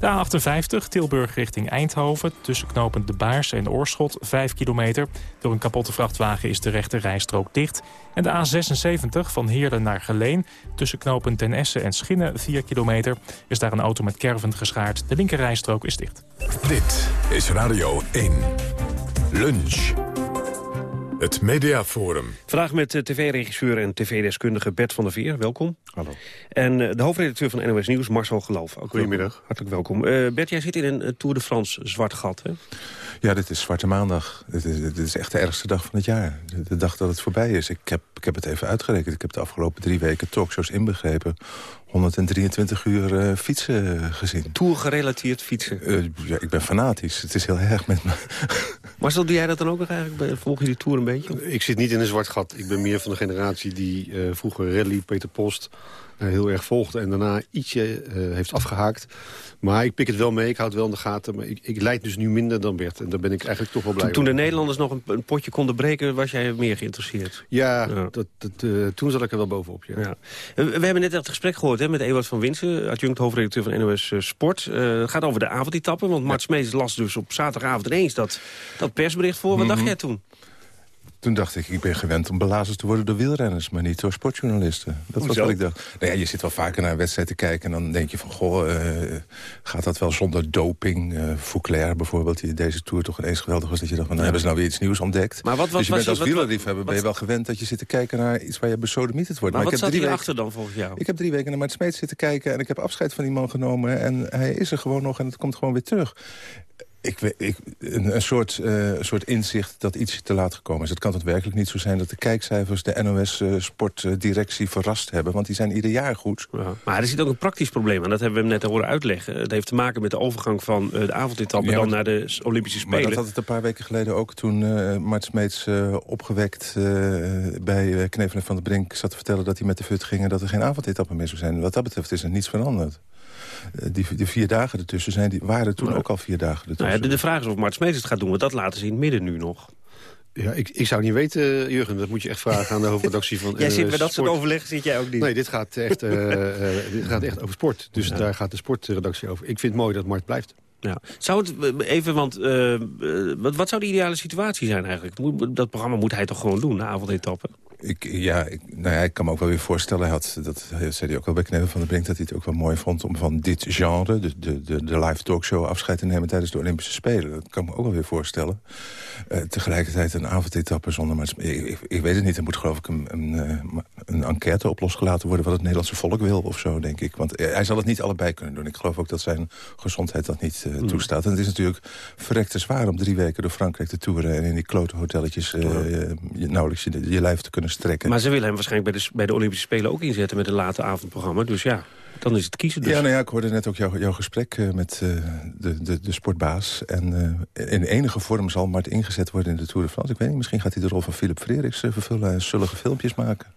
De A58 Tilburg richting Eindhoven. Tussen knopend De Baars en Oorschot 5 kilometer. Door een kapotte vrachtwagen is de rechte rijstrook dicht. En de A76 van Heerlen naar Geleen. Tussen knopend Ten Essen en Schinnen 4 kilometer. Is daar een auto met kerven geschaard. De linker rijstrook is dicht. Dit is Radio 1. Lunch. Het Mediaforum. Vandaag met eh, tv-regisseur en tv-deskundige Bert van der Veer. Welkom. Hallo. En uh, de hoofdredacteur van NOS Nieuws, Marcel Geloof. Ook Goedemiddag. Hartelijk welkom. Uh, Bert, jij zit in een Tour de France zwart gat, hè? Ja, dit is Zwarte Maandag. Dit is, dit is echt de ergste dag van het jaar. De dag dat het voorbij is. Ik heb, ik heb het even uitgerekend. Ik heb de afgelopen drie weken talkshows inbegrepen. 123 uur uh, fietsen gezien. Tour-gerelateerd fietsen? Uh, ja, ik ben fanatisch. Het is heel erg met me. Marcel, doe jij dat dan ook nog eigenlijk? Volg je die Tour een beetje? Ik zit niet in een zwart gat. Ik ben meer van de generatie die uh, vroeger Rally, Peter Post... heel erg volgde en daarna ietsje heeft afgehaakt. Maar ik pik het wel mee, ik houd het wel in de gaten. Maar ik, ik leid dus nu minder dan Bert. En daar ben ik eigenlijk toch wel blij Toen, toen de Nederlanders nog een, een, potje konden breken... was jij meer geïnteresseerd? Ja, Dat, dat, uh, toen zat ik er wel bovenop. Ja. ja. We hebben net het gesprek gehoord hè, met Ewart van Winsen... adjunct hoofdredacteur van NOS Sport. Uh, het gaat over de avondetappen. Want Mart. Smees las dus op zaterdagavond ineens dat, dat persbericht voor. Wat mm -hmm. dacht jij toen? Toen dacht ik, ik ben gewend om belazerd te worden door wielrenners... maar niet door sportjournalisten. Dat was wat ik dacht. Nou ja, je zit wel vaker naar een wedstrijd te kijken... en dan denk je van, goh, eh, gaat dat wel zonder doping? Uh, Fouclair bijvoorbeeld, die deze Tour toch ineens geweldig was... dat je dacht, van, nou, hebben ze nou weer iets nieuws ontdekt? Maar wat- wat dus je was bent je- als wielerliefhebber ben je wel gewend... dat je zit te kijken naar iets waar je besodemieterd wordt. Maar, wat ik heb zat drie weken- dan volgens jou? Ik heb drie weken naar Mart Smeet zitten kijken... en ik heb afscheid van die man genomen. En hij is er gewoon nog en het komt gewoon weer terug. Ik, weet- ik, een, een soort, eh, soort inzicht dat iets te laat gekomen is. Het kan werkelijk niet zo zijn dat de kijkcijfers... de NOS-sportdirectie verrast hebben. Want die zijn ieder jaar goed. Maar er zit ook een praktisch probleem aan. Dat hebben we hem net horen uitleggen. Het heeft te maken met de overgang van eh, de avondetappe Ja, dan maar- naar de Olympische Maar Spelen. dat had het een paar weken geleden ook toen eh Mart Smeets eh, opgewekt eh, bij uh, Knevelen van der Brink zat te vertellen dat hij met de fut ging en dat er geen avondetappe meer zou zijn. Wat dat betreft is er niets veranderd. Eh, die, die vier dagen ertussen zijn, die, waren toen ook al vier dagen ertussen. Nou ja, de, de vraag is of Mart Smeets het gaat doen, want dat laten ze in het midden nu nog. Ja, ik, ik zou niet weten, eh, Jurgen. Dat moet je echt vragen aan de hoofdredactie van Jij zit NOS bij dat soort overleg, zit jij ook niet? Nee, dit gaat echt, eh, eh, dit gaat echt over sport. Dus daar gaat de sportredactie over. Ik vind het mooi dat Mart blijft. Ja. Zou het eh, even, want eh, eh, wat, wat zou de ideale situatie zijn eigenlijk? Moet, dat programma moet hij toch gewoon doen, de avondetappe? Ik, ja, ik, nou ja, ik kan me ook wel weer voorstellen, hij had, dat zei hij ook al bij Knevel van der Brink... dat hij het ook wel mooi vond om van dit genre, de, de, de, de live talkshow... afscheid te nemen tijdens de Olympische Spelen. Dat kan ik me ook wel weer voorstellen. Uh, tegelijkertijd een avondetappe zonder... Maar ik, ik, ik, weet het niet, er moet geloof ik een, een, een, een enquête op losgelaten worden... wat het Nederlandse volk wil of zo, denk ik. Want hij zal het niet allebei kunnen doen. Ik geloof ook dat zijn gezondheid dat niet uh, toestaat. En het is natuurlijk verrekte zwaar om drie weken door Frankrijk te toeren... en in die klote hotelletjes uh, je, nauwelijks je, je lijf te kunnen strekken. Maar ze willen hem waarschijnlijk bij de, bij de Olympische Spelen ook inzetten... met een late avondprogramma. Dus ja, dan is het kiezen dus. Ja, nou ja, ik hoorde net ook jouw, jouw gesprek uh, met uh, de, de, de sportbaas. En uh, in enige vorm zal Mart ingezet worden in de Tour de France. Ik weet niet, misschien gaat hij de rol van Philip Frederiks vervullen... en zullige filmpjes maken.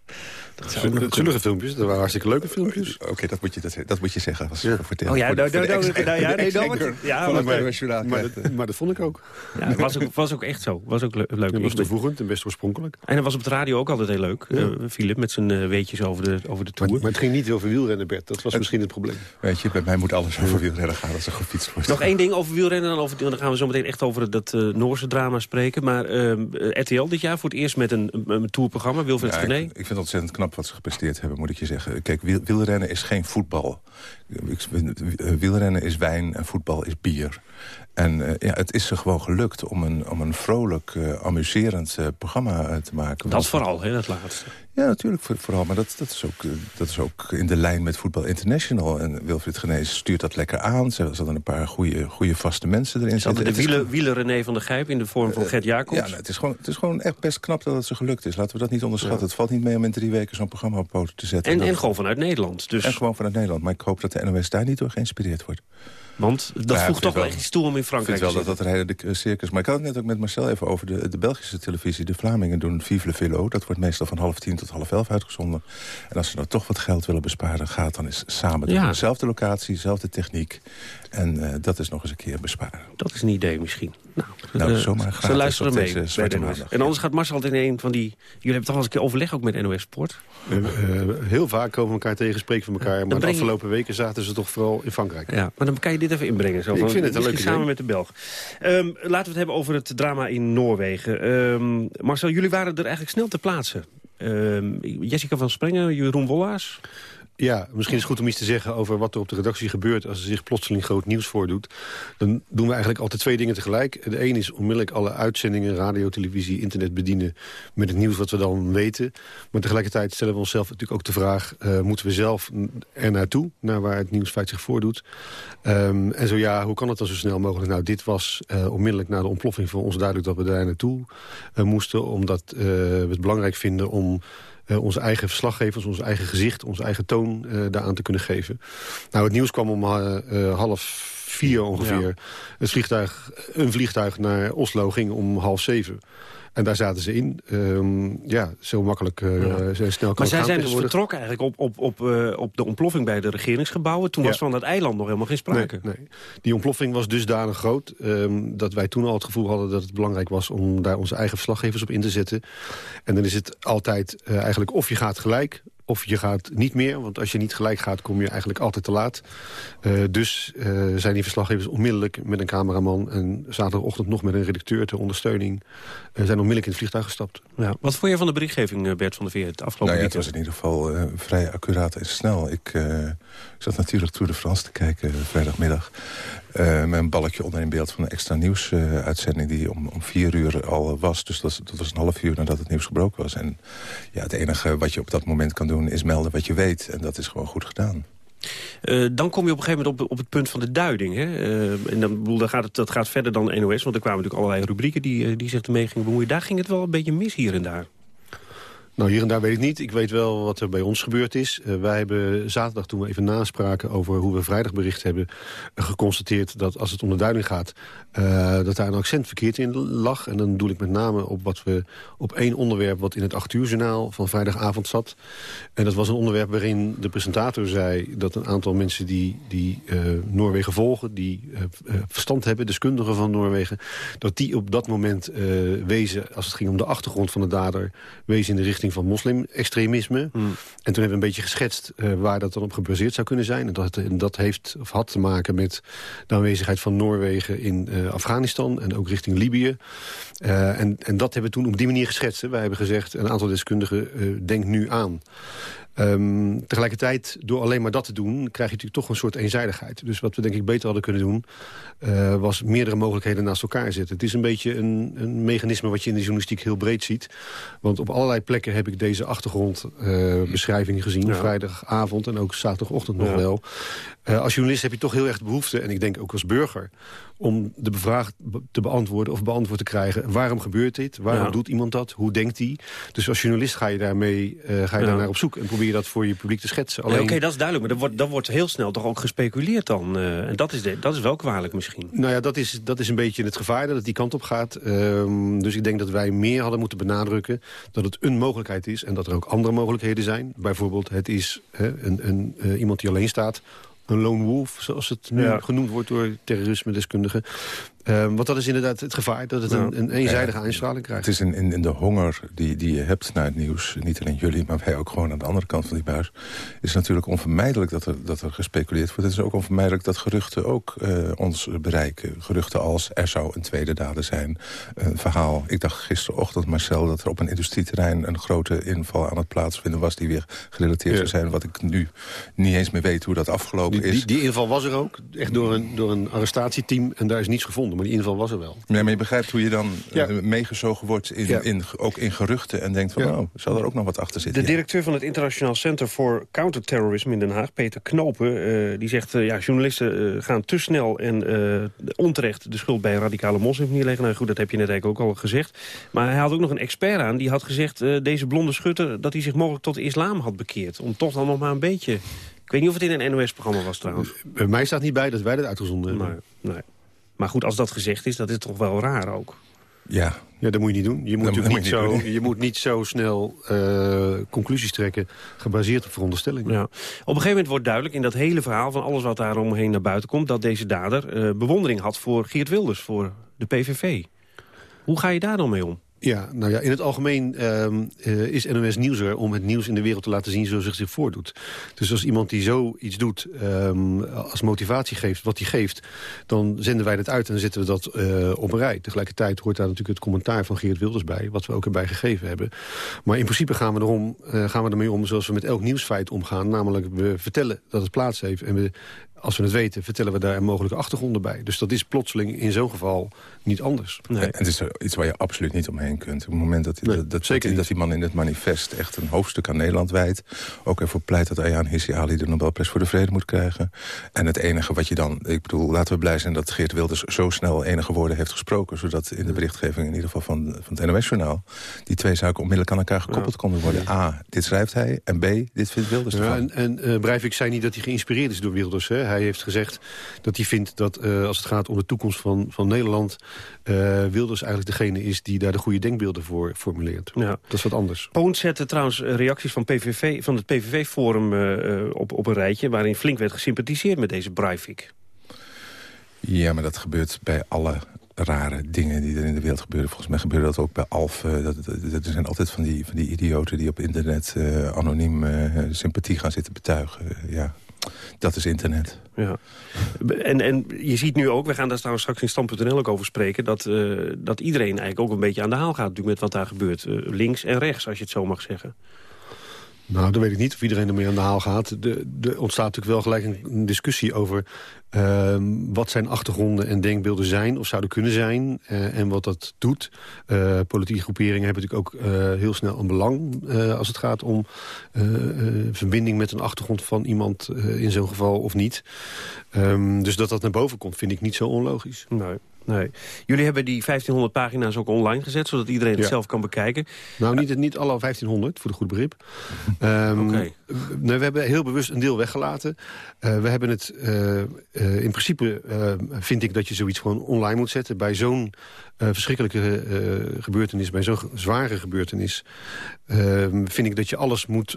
Dat zullige filmpjes, dat waren hartstikke leuke filmpjes. Oké, okay, dat, moet je, dat, dat moet je zeggen. Was ja. voor oh ja, nou, nou, nou, nou, ja, nee, dan ja, maar, maar, dat, maar dat vond ik ook. Ja, het was ook, was ook echt zo. Was ook leuk. Het was toevoegend en best oorspronkelijk. En hij was op de radio ook altijd heel leuk, ja. uh, Philip, met zijn uh, weetjes over de, over de Tour. Maar, maar, het ging niet over wielrennen, Bert. Dat was het, misschien het probleem. Weet je, bij mij moet alles over wielrennen gaan als er gefietst wordt. Nog één ding over wielrennen, dan, over, dan gaan we zo meteen echt over dat uh, Noorse drama spreken. Maar RTL dit jaar voor het eerst met een, een, een tourprogramma, Wilfred ja. Ik, ik vind het ontzettend knap wat ze gepresteerd hebben, moet ik je zeggen. Kijk, wiel, wielrennen is geen voetbal. Wielrennen is wijn en voetbal is bier. En uh, ja, het is ze gewoon gelukt om een, om een vrolijk, uh, amuserend uh, programma te maken. Dat vooral, hè, dat laatste. Ja, natuurlijk voor, vooral. Maar dat, dat, is ook, dat is ook in de lijn met Voetbal International. En Wilfried Genees stuurt dat lekker aan. Ze hadden een paar goede, goede vaste mensen erin zitten. De wieler René van der Gijp in de vorm van Gert Jacobs. Ja, nou, het, is gewoon, het is gewoon echt best knap dat het ze gelukt is. Laten we dat niet onderschatten. Ja. Het valt niet mee om in drie weken zo'n programma op poten te zetten. En, dat... en gewoon vanuit Nederland. Dus... En gewoon vanuit Nederland. Maar ik hoop dat de NOS daar niet door geïnspireerd wordt. Want dat ja, voegt toch wel echt iets toe om in Frankrijk te Ik vind wel dat dat rijden de circus. Maar ik had het net ook met Marcel even over de, de Belgische televisie. De Vlamingen doen Vive le Velo. Dat wordt meestal van half tien tot half elf uitgezonden. En als ze nou toch wat geld willen besparen, gaat dan eens samen doen. Ja. Dezelfde locatie, dezelfde techniek. En uh, dat is nog eens een keer besparen. Dat is een idee misschien. Nou, nou uh, zomaar Ze luisteren mee bij de NOS. En anders gaat Marcel in een van die... Jullie hebben toch wel eens een keer overleg ook met NOS Sport? Uh, heel vaak komen we elkaar tegen, spreken van elkaar. Maar de afgelopen je... weken zaten ze toch vooral in Frankrijk. Ja, maar dan kan je dit even inbrengen. Zo, ik vind het een leuk Samen met de Belg. Um, laten we het hebben over het drama in Noorwegen. Um, Marcel, jullie waren er eigenlijk snel te plaatsen. Um, Jessica van Sprengen, Jeroen Wollaars... Ja, misschien is het goed om iets te zeggen over wat er op de redactie gebeurt... als er zich plotseling groot nieuws voordoet. Dan doen we eigenlijk altijd twee dingen tegelijk. De een is onmiddellijk alle uitzendingen, radio, televisie, internet bedienen... met het nieuws wat we dan weten. Maar tegelijkertijd stellen we onszelf natuurlijk ook de vraag... Uh, moeten we zelf er naartoe, naar waar het nieuwsfeit zich voordoet? Um, en zo ja, hoe kan het dan zo snel mogelijk? Nou, dit was uh, onmiddellijk na de ontploffing voor ons duidelijk... dat we daar naartoe uh, moesten, omdat we het belangrijk vinden om... Uh, onze eigen verslaggevers, ons eigen gezicht, onze eigen toon uh, daaraan te kunnen geven. Nou, het nieuws kwam om uh, half vier ongeveer. Ja. Het vliegtuig, een vliegtuig naar Oslo ging om half zeven. En daar zaten ze in. Um, ja, zo makkelijk, uh, ja. zo snel kan Maar zij zijn dus vertrokken eigenlijk op, op, op, uh, op de ontploffing bij de regeringsgebouwen. Toen ja. was van dat eiland nog helemaal geen sprake. Nee, nee. Die ontploffing was dusdanig groot... Um, dat wij toen al het gevoel hadden dat het belangrijk was... om daar onze eigen verslaggevers op in te zetten. En dan is het altijd uh, eigenlijk of je gaat gelijk of je gaat niet meer. Want als je niet gelijk gaat, kom je eigenlijk altijd te laat. Uh, dus uh, zijn die verslaggevers onmiddellijk met een cameraman... en zaterdagochtend nog met een redacteur ter ondersteuning... Uh, zijn onmiddellijk in het vliegtuig gestapt. Ja. Wat vond je van de berichtgeving, Bert van der Veer, het afgelopen nou ja, Het was in ieder geval vrij accuraat en snel. Ik, ik zat natuurlijk Tour de France te kijken vrijdagmiddag. met een balkje onder in beeld van een extra nieuwsuitzending... die om, om vier uur al was. Dus dat, dat was een half uur nadat het nieuws gebroken was. En ja, het enige wat je op dat moment kan doen is melden wat je weet. En dat is gewoon goed gedaan. Uh, dan kom je op een gegeven moment op, op het punt van de duiding. Hè? Uh, en dan, dan gaat het, dat gaat verder dan NOS, want er kwamen natuurlijk allerlei rubrieken die, uh, die zich ermee gingen bemoeien. Daar ging het wel een beetje mis hier en daar. Nou, hier en daar weet ik niet. Ik weet wel wat er bij ons gebeurd is. Uh, wij hebben zaterdag, toen we even naspraken over hoe we vrijdag bericht hebben... Geconstateerd dat als het om de duiding gaat... Uh, dat daar een accent verkeerd in lag. En dan doe ik met name op wat we op één onderwerp... wat in het 8 uur journaal van vrijdagavond zat. En dat was een onderwerp waarin de presentator zei... dat een aantal mensen die, die Noorwegen volgen... die verstand hebben, deskundigen van Noorwegen... dat die op dat moment wezen, als het ging om de achtergrond van de dader... wezen in de richting van moslim-extremisme. Hmm. En toen hebben we een beetje geschetst uh, waar dat dan op gebaseerd zou kunnen zijn. En dat, en dat heeft of had te maken met de aanwezigheid van Noorwegen in uh, Afghanistan en ook richting Libië. Uh, en, en dat hebben we toen op die manier geschetst. Hè. Wij hebben gezegd, een aantal deskundigen denkt nu aan. Um, tegelijkertijd, door alleen maar dat te doen... krijg je natuurlijk toch een soort eenzijdigheid. Dus wat we denk ik beter hadden kunnen doen... Uh, was meerdere mogelijkheden naast elkaar zetten. Het is een beetje een, een, mechanisme wat je in de journalistiek heel breed ziet. Want op allerlei plekken heb ik deze achtergrondbeschrijving uh, gezien. Ja. Vrijdagavond en ook zaterdagochtend nog ja. wel. Uh, als journalist heb je toch heel erg de behoefte... en ik denk ook als burger om de vraag te beantwoorden of beantwoord te krijgen... waarom gebeurt dit? Waarom ja. doet iemand dat? Hoe denkt hij? Dus als journalist ga je daarmee uh, ga je ja. daar naar op zoek... en probeer je dat voor je publiek te schetsen. Alleen... Oké, okay, dat is duidelijk, maar dan wordt, dan wordt heel snel toch ook gespeculeerd dan. Uh, en dat is, de, dat is wel kwalijk misschien. Nou ja, dat is, dat is een beetje het gevaar dat het die kant op gaat. Um, dus ik denk dat wij meer hadden moeten benadrukken... dat het een mogelijkheid is en dat er ook andere mogelijkheden zijn. Bijvoorbeeld, het is een, een, uh, iemand die alleen staat een lone wolf, zoals het nu ja. genoemd wordt door terrorisme-deskundigen. Um, want dat is inderdaad het gevaar, dat het een, een eenzijdige ja, krijgt. Het is in, in, in, de honger die, die je hebt naar het nieuws, niet alleen jullie, maar wij ook gewoon aan de andere kant van die buis, is natuurlijk onvermijdelijk dat er, dat er gespeculeerd wordt. Het is ook onvermijdelijk dat geruchten ook uh, ons bereiken. Geruchten als er zou een tweede dader zijn. Een verhaal, ik dacht gisterochtend Marcel, dat er op een industrieterrein een grote inval aan het plaatsvinden was die weer gerelateerd ja. zou zijn. Wat ik nu niet eens meer weet hoe dat afgelopen die, is. Die, die inval was er ook, echt door een, door een arrestatieteam en daar is niets gevonden maar die inval was er wel. Ja, maar je begrijpt hoe je dan ja. uh, meegezogen wordt, in, ja. in, ook in geruchten... en denkt van, ja. oh, zal er ook nog wat achter zitten? De directeur van het Internationaal Center for Counterterrorism in Den Haag, Peter Knopen... Uh, die zegt, uh, ja, journalisten gaan te snel en onterecht de schuld bij radicale moslims neerleggen. Nou goed, dat heb je net eigenlijk ook al gezegd. Maar hij had ook nog een expert aan, die had gezegd... deze blonde schutter, dat hij zich mogelijk tot de islam had bekeerd. Om toch dan nog maar een beetje... Ik weet niet of het in een NOS-programma was trouwens. Bij mij staat niet bij dat wij dat uitgezonden hebben. Nee, nee. Maar goed, als dat gezegd is, dat is toch wel raar ook. Ja. Ja, dat moet je niet doen. Je moet, niet, niet zo, je moet niet zo snel uh, conclusies trekken gebaseerd op veronderstellingen. Ja. Op een gegeven moment wordt duidelijk in dat hele verhaal van alles wat daar omheen naar buiten komt... dat deze dader uh, bewondering had voor Geert Wilders, voor de PVV. Hoe ga je daar dan mee om? Ja, nou ja, in het algemeen um, uh, is NOS Nieuws er om het nieuws in de wereld te laten zien zoals het zich voordoet. Dus als iemand die zoiets doet, um, als motivatie geeft, wat hij geeft, dan zenden wij dat uit en zetten we dat uh, op een rij. Tegelijkertijd hoort daar natuurlijk het commentaar van Geert Wilders bij, wat we ook erbij gegeven hebben. Maar in principe gaan we, erom, uh, gaan we ermee om zoals we met elk nieuwsfeit omgaan. Namelijk, we vertellen dat het plaats heeft en we als we het weten, vertellen we daar een mogelijke achtergronden bij. Dus dat is plotseling in zo'n geval niet anders. Nee. En het is iets waar je absoluut niet omheen kunt. Op het moment dat, nee, dat, dat, zeker dat, die man in het manifest echt een hoofdstuk aan Nederland wijdt... ook ervoor pleit dat Ayaan Hissi Ali de Nobelprijs voor de Vrede moet krijgen. En het enige wat je dan... Ik bedoel, laten we blij zijn dat Geert Wilders zo snel enige woorden heeft gesproken... zodat in de berichtgeving in ieder geval van, van het NOS-journaal... die twee zaken onmiddellijk aan elkaar gekoppeld ja. konden worden. A, dit schrijft hij. En B, dit vindt Wilders ja, En, en uh, Breivik zei niet dat hij geïnspireerd is door Wilders. Hè? Hij heeft gezegd dat hij vindt dat uh, als het gaat om de toekomst van, van Nederland... Uh, Wilders eigenlijk degene is die daar de goede denkbeelden voor formuleert. Ja. Dat is wat anders. Poont zette trouwens reacties van, PVV, van het PVV-forum uh, op, op een rijtje... waarin flink werd gesympathiseerd met deze Breivik. Ja, maar dat gebeurt bij alle rare dingen die er in de wereld gebeuren. Volgens mij gebeurde dat ook bij Alf. Dat, dat, er zijn altijd van die, van die idioten die op internet uh, anoniem uh, sympathie gaan zitten betuigen. ja, dat is internet. Ja. En, en je ziet nu ook, we gaan daar straks in stand.nl ook over spreken... Dat, dat iedereen eigenlijk ook een beetje aan de haal gaat met wat daar gebeurt. links en rechts, als je het zo mag zeggen. Nou, dan weet ik niet of iedereen ermee aan de haal gaat. Er ontstaat natuurlijk wel gelijk een, discussie over... Ehm, wat zijn achtergronden en denkbeelden zijn of zouden kunnen zijn... Uh, en wat dat doet. Uh, politieke groeperingen hebben natuurlijk ook uh, heel snel een belang... als het gaat om verbinding met een achtergrond van iemand in zo'n geval of niet. Um, dus dat dat naar boven komt vind ik niet zo onlogisch. Nee. Nee. Jullie hebben die 1500 pagina's ook online gezet... zodat iedereen het zelf kan bekijken. Nou, niet, niet alle 1500, voor de goed begrip. Um, okay. nee, we hebben heel bewust een deel weggelaten. Uh, we hebben het... Uh, uh, in principe vind ik dat je zoiets gewoon online moet zetten. Bij zo'n verschrikkelijke gebeurtenis, bij zo'n zware gebeurtenis... Ehm, vind ik dat je alles moet,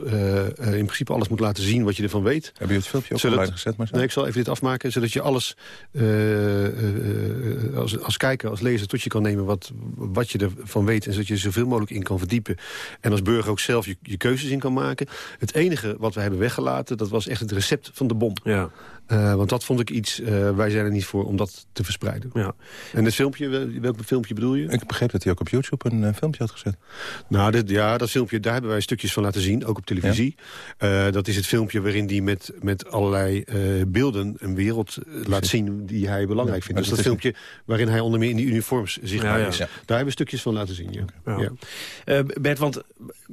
in principe alles moet laten zien wat je ervan weet. Heb je het filmpje ook zodat, gezet? Maar nee, ik zal even dit afmaken, zodat je alles als, als kijker, als lezer tot je kan nemen wat, wat je ervan weet... en zodat je er zoveel mogelijk in kan verdiepen. En als burger ook zelf je, je keuzes in kan maken. Het enige wat we hebben weggelaten, dat was echt het recept van de bom. Ja. Uh, want dat vond ik iets, uh, wij zijn er niet voor om dat te verspreiden. Ja. En het filmpje, welk filmpje bedoel je? Ik begreep dat hij ook op YouTube een uh, filmpje had gezet. Nou, dit, ja, dat filmpje, daar hebben wij stukjes van laten zien, ook op televisie. Ja. dat is het filmpje waarin hij met, met allerlei beelden een wereld laat zien die hij belangrijk vindt. Dus dat filmpje waarin hij onder meer in die uniforms zichtbaar ja, is. Daar hebben we stukjes van laten zien, ja. Bert, want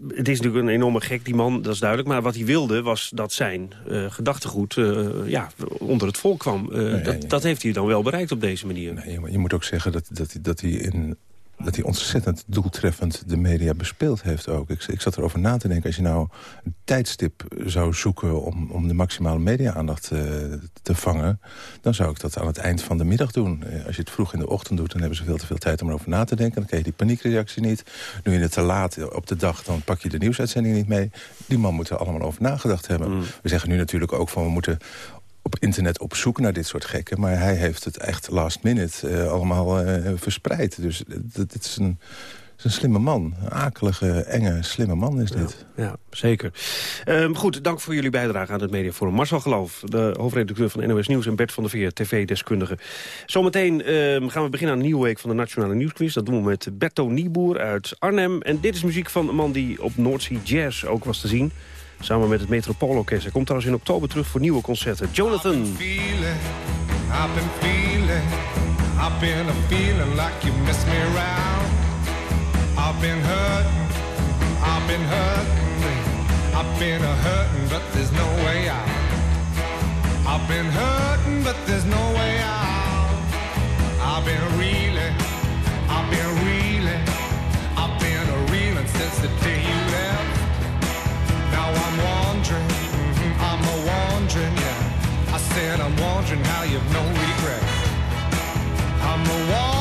het is natuurlijk een enorme gek, die man, dat is duidelijk. Maar wat hij wilde was dat zijn gedachtegoed ja, onder het volk kwam. Uh, dat, dat, heeft hij dan wel bereikt op deze manier. Nee, maar je moet ook zeggen dat, dat, dat hij in dat hij ontzettend doeltreffend de media bespeeld heeft ook. Ik, ik zat erover na te denken, als je nou een tijdstip zou zoeken... om, om de maximale media-aandacht uh, te vangen... dan zou ik dat aan het eind van de middag doen. Uh, als je het vroeg in de ochtend doet, dan hebben ze veel te veel tijd om erover na te denken. Dan krijg je die paniekreactie niet. Doe je het te laat op de dag, dan pak je de nieuwsuitzending niet mee. Die man moet er allemaal over nagedacht hebben. Mm. We zeggen nu natuurlijk ook van we moeten op internet op zoek naar dit soort gekken. Maar hij heeft het echt last minute uh, allemaal uh, verspreid. Dus dit is een, een slimme man. Een akelige, enge, slimme man is dit. Ja, zeker. Um, goed, dank voor jullie bijdrage aan het Mediaforum. Marcel Geloof, de hoofdredacteur van NOS Nieuws... en Bert van der Veer, tv-deskundige. Zometeen um, gaan we beginnen aan een nieuwe week van de Nationale Nieuwsquiz. Dat doen we met Berto Nieboer uit Arnhem. En dit is muziek van een man die op Noordzee Jazz ook was te zien... Samen met het Metropoolorkest. Hij komt trouwens in oktober terug voor nieuwe concerten. Jonathan. I've been feeling, I've been feeling, I've been a feeling like you miss me around. I've been hurting, I've been hurting, I've been a hurting, but there's no way out. I've been hurting, but there's no way out. I've been reeling, I've been reeling, I've been a reeling since the day wondering, mm-hmm, I'm a wondering, yeah. I said I'm wondering how you've no regret. I'm a wondering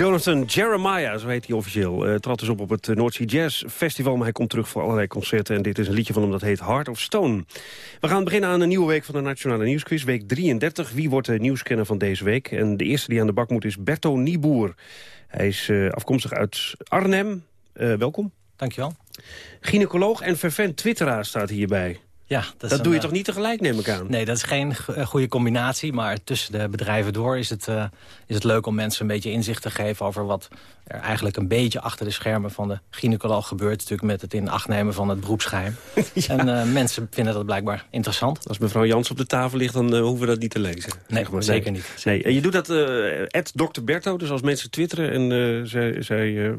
Jonathan Jeremiah, zo heet hij officieel, uh, trad dus op op het uh, North Sea Jazz Festival. Maar hij komt terug voor allerlei concerten. En dit is een liedje van hem dat heet Heart of Stone. We gaan beginnen aan een nieuwe week van de Nationale Nieuwsquiz. Week 33. Wie wordt de nieuwskenner van deze week? En de eerste die aan de bak moet is Berto Nieboer. Hij is uh, afkomstig uit Arnhem. welkom. Dankjewel. Gynaecoloog en fervent twitteraar staat hierbij. Ja, dat, dat doe je toch niet tegelijk, neem ik aan? Nee, dat is geen goede combinatie. Maar tussen de bedrijven door is het, uh, is het leuk om mensen een beetje inzicht te geven... over wat er eigenlijk een beetje achter de schermen van de gynaecoloog gebeurt. Natuurlijk met het in acht nemen van het beroepsgeheim. En uh, mensen vinden dat blijkbaar interessant. Als mevrouw Jans op de tafel ligt, dan uh, hoeven we dat niet te lezen. Nee, maar. zeker niet. Nee. En je doet dat at Dr. Berto, dus als mensen twitteren en zij, zij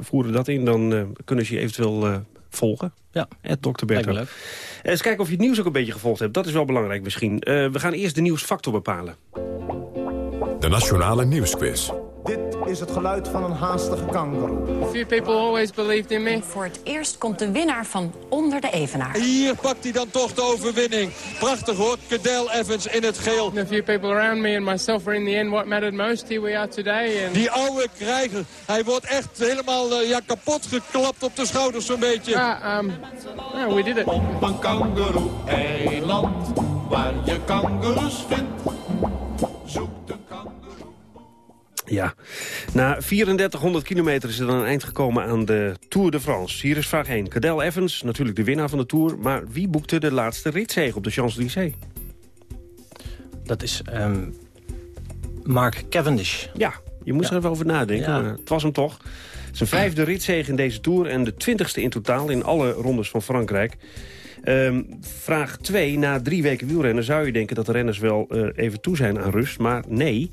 voeren dat in... dan kunnen ze je eventueel volgen. Ja, het Dr. Berto. Leuk. Eens kijken of je het nieuws ook een beetje gevolgd hebt. Dat is wel belangrijk misschien. Uh, we gaan eerst de nieuwsfactor bepalen. De Nationale Nieuwsquiz. Dit is het geluid van een haastige kangoeroe. Few people always believed in me. Voor het eerst komt de winnaar van onder de evenaar. Hier pakt hij dan toch de overwinning. Prachtig hoor, Cadel Evans in het geel. A few people around me and myself were in the end what mattered most. Here we are today. And... Die oude krijger, hij wordt echt helemaal uh, ja, kapot geklapt op de schouders zo'n beetje. Ja, um, yeah, we did it. Op een kangoeroe-eiland, waar je kangoeroes vindt. Ja, na 3400 kilometer is er dan een eind gekomen aan de Tour de France. Hier is vraag 1. Cadel Evans, natuurlijk de winnaar van de Tour... maar wie boekte de laatste ritzege op de Champs-Élysées? Dat is um, Mark Cavendish. Ja, je moest Ja. er even over nadenken, Ja. het was hem toch. Zijn vijfde ritzege in deze Tour en de twintigste in totaal... in alle rondes van Frankrijk. Ehm, vraag 2. Na drie weken wielrennen zou je denken dat de renners wel eh, even toe zijn aan rust. Maar nee,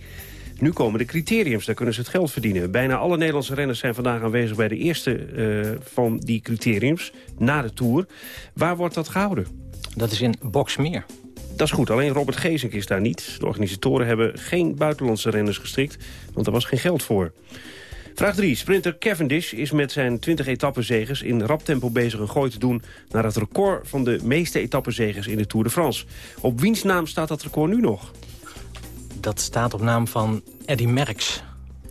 nu komen de criteriums. Daar kunnen ze het geld verdienen. Bijna alle Nederlandse renners zijn vandaag aanwezig bij de eerste eh, van die criteriums. Na de Tour. Waar wordt dat gehouden? Dat is in Boxmeer. Dat is goed, alleen Robert Gezink is daar niet. De organisatoren hebben geen buitenlandse renners gestrikt, want er was geen geld voor. Vraag 3. Sprinter Cavendish is met zijn 20 etappenzegers in rap tempo bezig een gooi te doen naar het record van de meeste etappenzegers in de Tour de France. Op wiens naam staat dat record nu nog? Dat staat op naam van Eddy Merckx.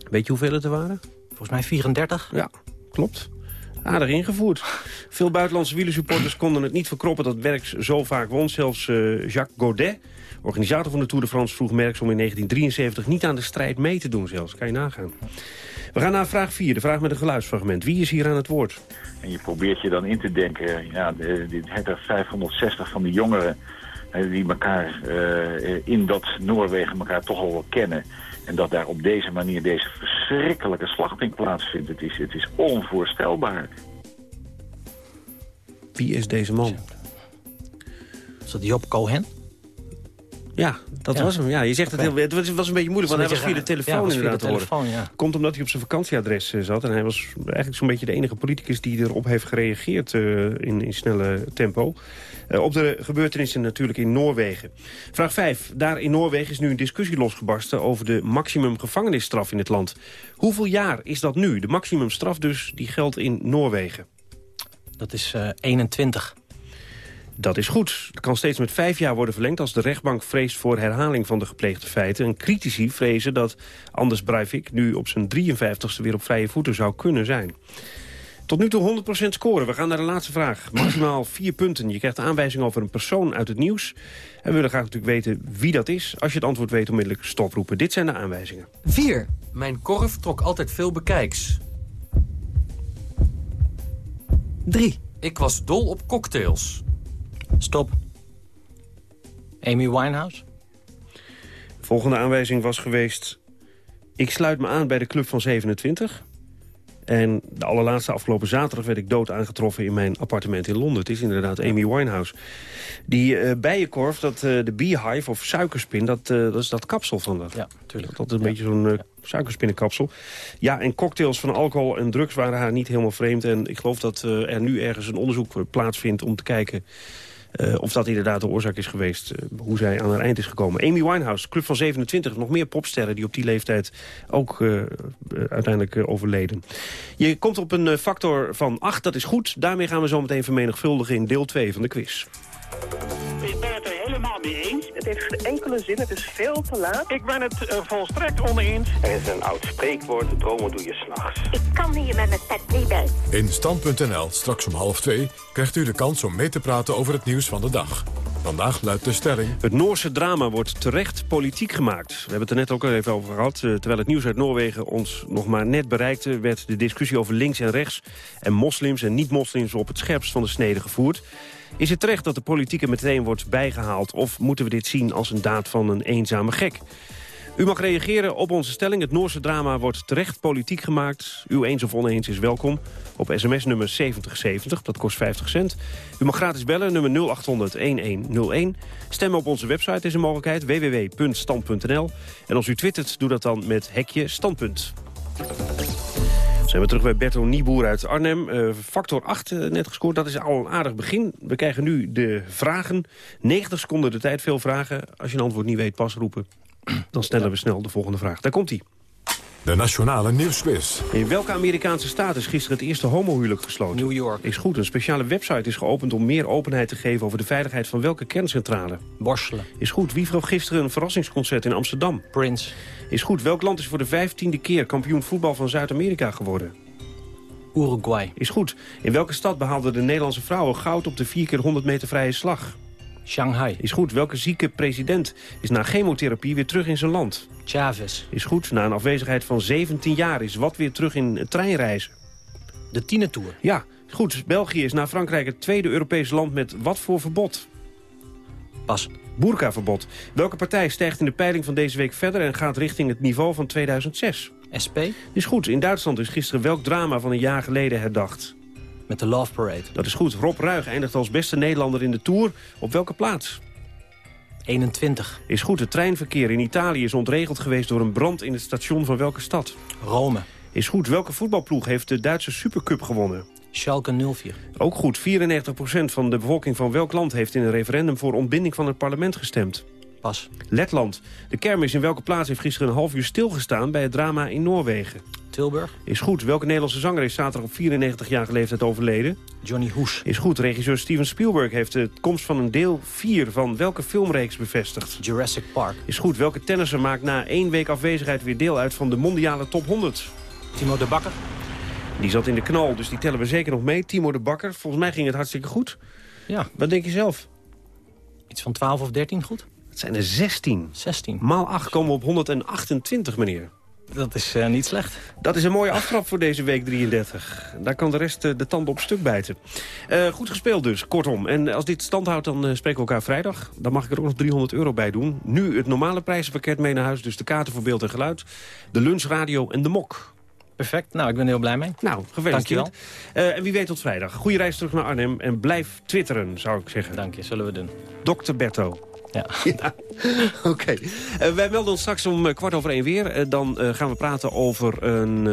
Weet je hoeveel het er waren? Volgens mij 34. Ja, klopt. Aardig ingevoerd. Veel buitenlandse wielersupporters konden het niet verkroppen dat Merckx zo vaak won. Zelfs eh, Jacques Godet, organisator van de Tour de France, vroeg Merckx om in 1973 niet aan de strijd mee te doen zelfs. Kan je nagaan. We gaan naar vraag 4, de vraag met een geluidsfragment. Wie is hier aan het woord? En je probeert je dan in te denken, ja, de, de, de 560 van die jongeren die elkaar eh, in dat Noorwegen elkaar toch al wel kennen. En dat daar op deze manier deze verschrikkelijke slachting plaatsvindt. Het is, het is onvoorstelbaar. Wie is deze man? Is dat Job Cohen? Ja, dat Ja. was hem. Ja, je zegt het, heel, het was- het was een beetje moeilijk, want hij was via de telefoon ja, de inderdaad te horen. telefoon, ja. Komt omdat hij op zijn vakantieadres eh, zat. En hij was eigenlijk zo'n beetje de enige politicus die erop heeft gereageerd eh, in, in snelle tempo. Eh, op de gebeurtenissen natuurlijk in Noorwegen. Vraag 5. Daar in Noorwegen is nu een discussie losgebarsten over de maximum gevangenisstraf in het land. Hoeveel jaar is dat nu? De maximumstraf dus, die geldt in Noorwegen. Dat is eh 21. Dat is goed. Het kan steeds met vijf jaar worden verlengd als de rechtbank vreest voor herhaling van de gepleegde feiten. En critici vrezen dat Anders Breivik nu op zijn 53ste weer op vrije voeten zou kunnen zijn. Tot nu toe 100% scoren. We gaan naar de laatste vraag. Maximaal vier punten. Je krijgt aanwijzing over een persoon uit het nieuws. En we willen graag natuurlijk weten wie dat is. Als je het antwoord weet, onmiddellijk stoproepen. Dit zijn de aanwijzingen. 4. Mijn korf trok altijd veel bekijks. 3. Ik was dol op cocktails. Stop. Amy Winehouse? De volgende aanwijzing was geweest... Ik sluit me aan bij de Club van 27. En de allerlaatste afgelopen zaterdag werd ik dood aangetroffen in mijn appartement in Londen. Het is inderdaad Amy Winehouse. Die eh, bijenkorf, dat, eh, de beehive of suikerspin, dat, eh, dat is dat kapsel van dat. Ja, tuurlijk. Dat is een beetje zo'n suikerspinnenkapsel. Ja, en cocktails van alcohol en drugs waren haar niet helemaal vreemd. En ik geloof dat er nu ergens een onderzoek plaatsvindt om te kijken... eh, of dat inderdaad de oorzaak is geweest, eh, hoe zij aan haar eind is gekomen. Amy Winehouse, Club van 27, nog meer popsterren die op die leeftijd ook eh, uiteindelijk overleden. Je komt op een factor van 8, dat is goed. Daarmee gaan we zo meteen vermenigvuldigen in deel 2 van de quiz. Ik ben het er helemaal mee eens. Het heeft geen enkele zin. Het is veel te laat. Ik ben het uh, volstrekt oneens. Er is een oud spreekwoord, dromen doe je s'nachts. Ik kan hier met mijn pet niet bij. In Stand.nl, straks om half twee, krijgt u de kans om mee te praten over het nieuws van de dag. Vandaag luidt de stelling... Het Noorse drama wordt terecht politiek gemaakt. We hebben het er net ook al even over gehad. Eh, terwijl het nieuws uit Noorwegen ons nog maar net bereikte... werd de discussie over links en rechts en moslims en niet-moslims... op het scherpst van de snede gevoerd. Is het terecht dat de politiek er meteen wordt bijgehaald... of moeten we dit zien als een daad van een eenzame gek? U mag reageren op onze stelling. Het Noorse drama wordt terecht politiek gemaakt. U eens of oneens is welkom. Op sms-nummer 7070, dat kost 50 cent. U mag gratis bellen, nummer 0800-1101. Stemmen op onze website is een mogelijkheid, www.stand.nl. En als u twittert, doe dat dan met hekje standpunt. Zijn we terug bij Berto Nieboer uit Arnhem. Uh, factor 8 uh, net gescoord, dat is al een aardig begin. We krijgen nu de vragen. 90 seconden de tijd, veel vragen. Als je een antwoord niet weet, pas roepen. Dan stellen we snel de volgende vraag. Daar komt hij. De Nationale Nieuwsquiz. In welke Amerikaanse staat is gisteren het eerste homohuwelijk gesloten? New York. Is goed. Een speciale website is geopend om meer openheid te geven... over de veiligheid van welke kerncentrale? Borselen. Is goed. Wie vroeg gisteren een verrassingsconcert in Amsterdam? Prince. Is goed. Welk land is voor de vijftiende keer kampioen voetbal van Zuid-Amerika geworden? Uruguay. Is goed. In welke stad behaalden de Nederlandse vrouwen goud op de 4 keer 100 meter vrije slag? Shanghai. Is goed. Welke zieke president is na chemotherapie weer terug in zijn land? Chavez. Is goed. Na een afwezigheid van 17 jaar is wat weer terug in treinreizen? De Tienetour. Ja, goed. België is na Frankrijk het tweede Europese land met wat voor verbod? Pas. Boerkaverbod. Welke partij stijgt in de peiling van deze week verder... en gaat richting het niveau van 2006? SP. Is goed. In Duitsland is gisteren welk drama van een jaar geleden herdacht? Met de Love Parade. Dat is goed. Rob Ruig eindigt als beste Nederlander in de Tour. Op welke plaats? 21. Is goed. Het treinverkeer in Italië is ontregeld geweest door een brand in het station van welke stad? Rome. Is goed. Welke voetbalploeg heeft de Duitse Supercup gewonnen? Schalke 04. Ook goed. 94% van de bevolking van welk land heeft in een referendum voor ontbinding van het parlement gestemd? Pas. Letland. De kermis in welke plaats heeft gisteren een half uur stilgestaan bij het drama in Noorwegen? Tilburg. Is goed. Welke Nederlandse zanger is zaterdag op 94-jarige leeftijd overleden? Johnny Hoes. Is goed. Regisseur Steven Spielberg heeft de komst van een deel 4 van welke filmreeks bevestigd? Jurassic Park. Is goed. Welke tennisser maakt na één week afwezigheid weer deel uit van de mondiale top 100? Timo de Bakker. Die zat in de knal, dus die tellen we zeker nog mee. Timo de Bakker. Volgens mij ging het hartstikke goed. Ja. Wat denk je zelf? Iets van 12 of 13 goed? Het zijn er 16. 16. Maal 8 komen we op 128, meneer. Dat is uh, niet slecht. Dat is een mooie aftrap voor deze week 33. Daar kan de rest uh, de tanden op stuk bijten. Uh, goed gespeeld dus, kortom. En als dit stand houdt, dan spreken we elkaar vrijdag. Dan mag ik er ook nog 300 euro bij doen. Nu het normale prijzenpakket mee naar huis. Dus de kaarten voor beeld en geluid. De lunchradio en de mok. Perfect. Nou, ik ben er heel blij mee. Nou, gefeliciteerd. Uh, en wie weet tot vrijdag. Goede reis terug naar Arnhem. En blijf twitteren, zou ik zeggen. Dank je, zullen we doen. Dr. Berto. Ja. Oké. Okay. Uh, wij melden ons straks om kwart over één weer. Uh, dan gaan we praten over een,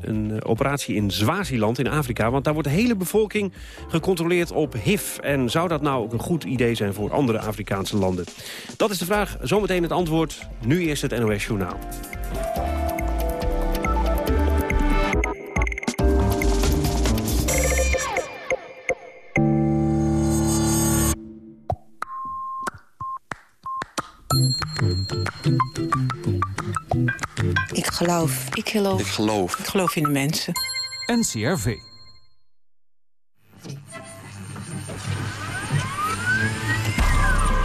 een operatie in Zwaziland in Afrika. Want daar wordt de hele bevolking gecontroleerd op HIV. En zou dat nou ook een goed idee zijn voor andere Afrikaanse landen? Dat is de vraag. Zometeen het antwoord. Nu eerst het NOS Journaal. Ik geloof. Ik geloof. Ik geloof. Ik geloof in de mensen. NCRV.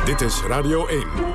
Dit is Radio 1.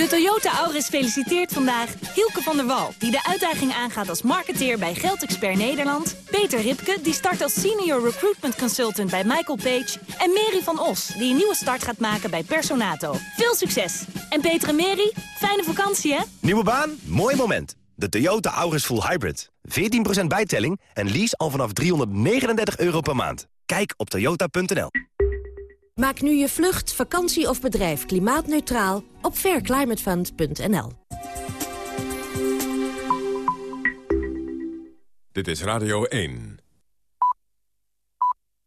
De Toyota Auris feliciteert vandaag Hielke van der Wal... die de uitdaging aangaat als marketeer bij Geldexpert Nederland... Peter Ripke, die start als Senior Recruitment Consultant bij Michael Page... en Mary van Os, die een nieuwe start gaat maken bij Personato. Veel succes! En Peter en Mary, fijne vakantie, hè? Nieuwe baan? Mooi moment. De Toyota Auris Full Hybrid. 14% bijtelling en lease al vanaf 339 euro per maand. Kijk op toyota.nl. Maak nu je vlucht, vakantie of bedrijf klimaatneutraal op fairclimatefund.nl. Dit is Radio 1.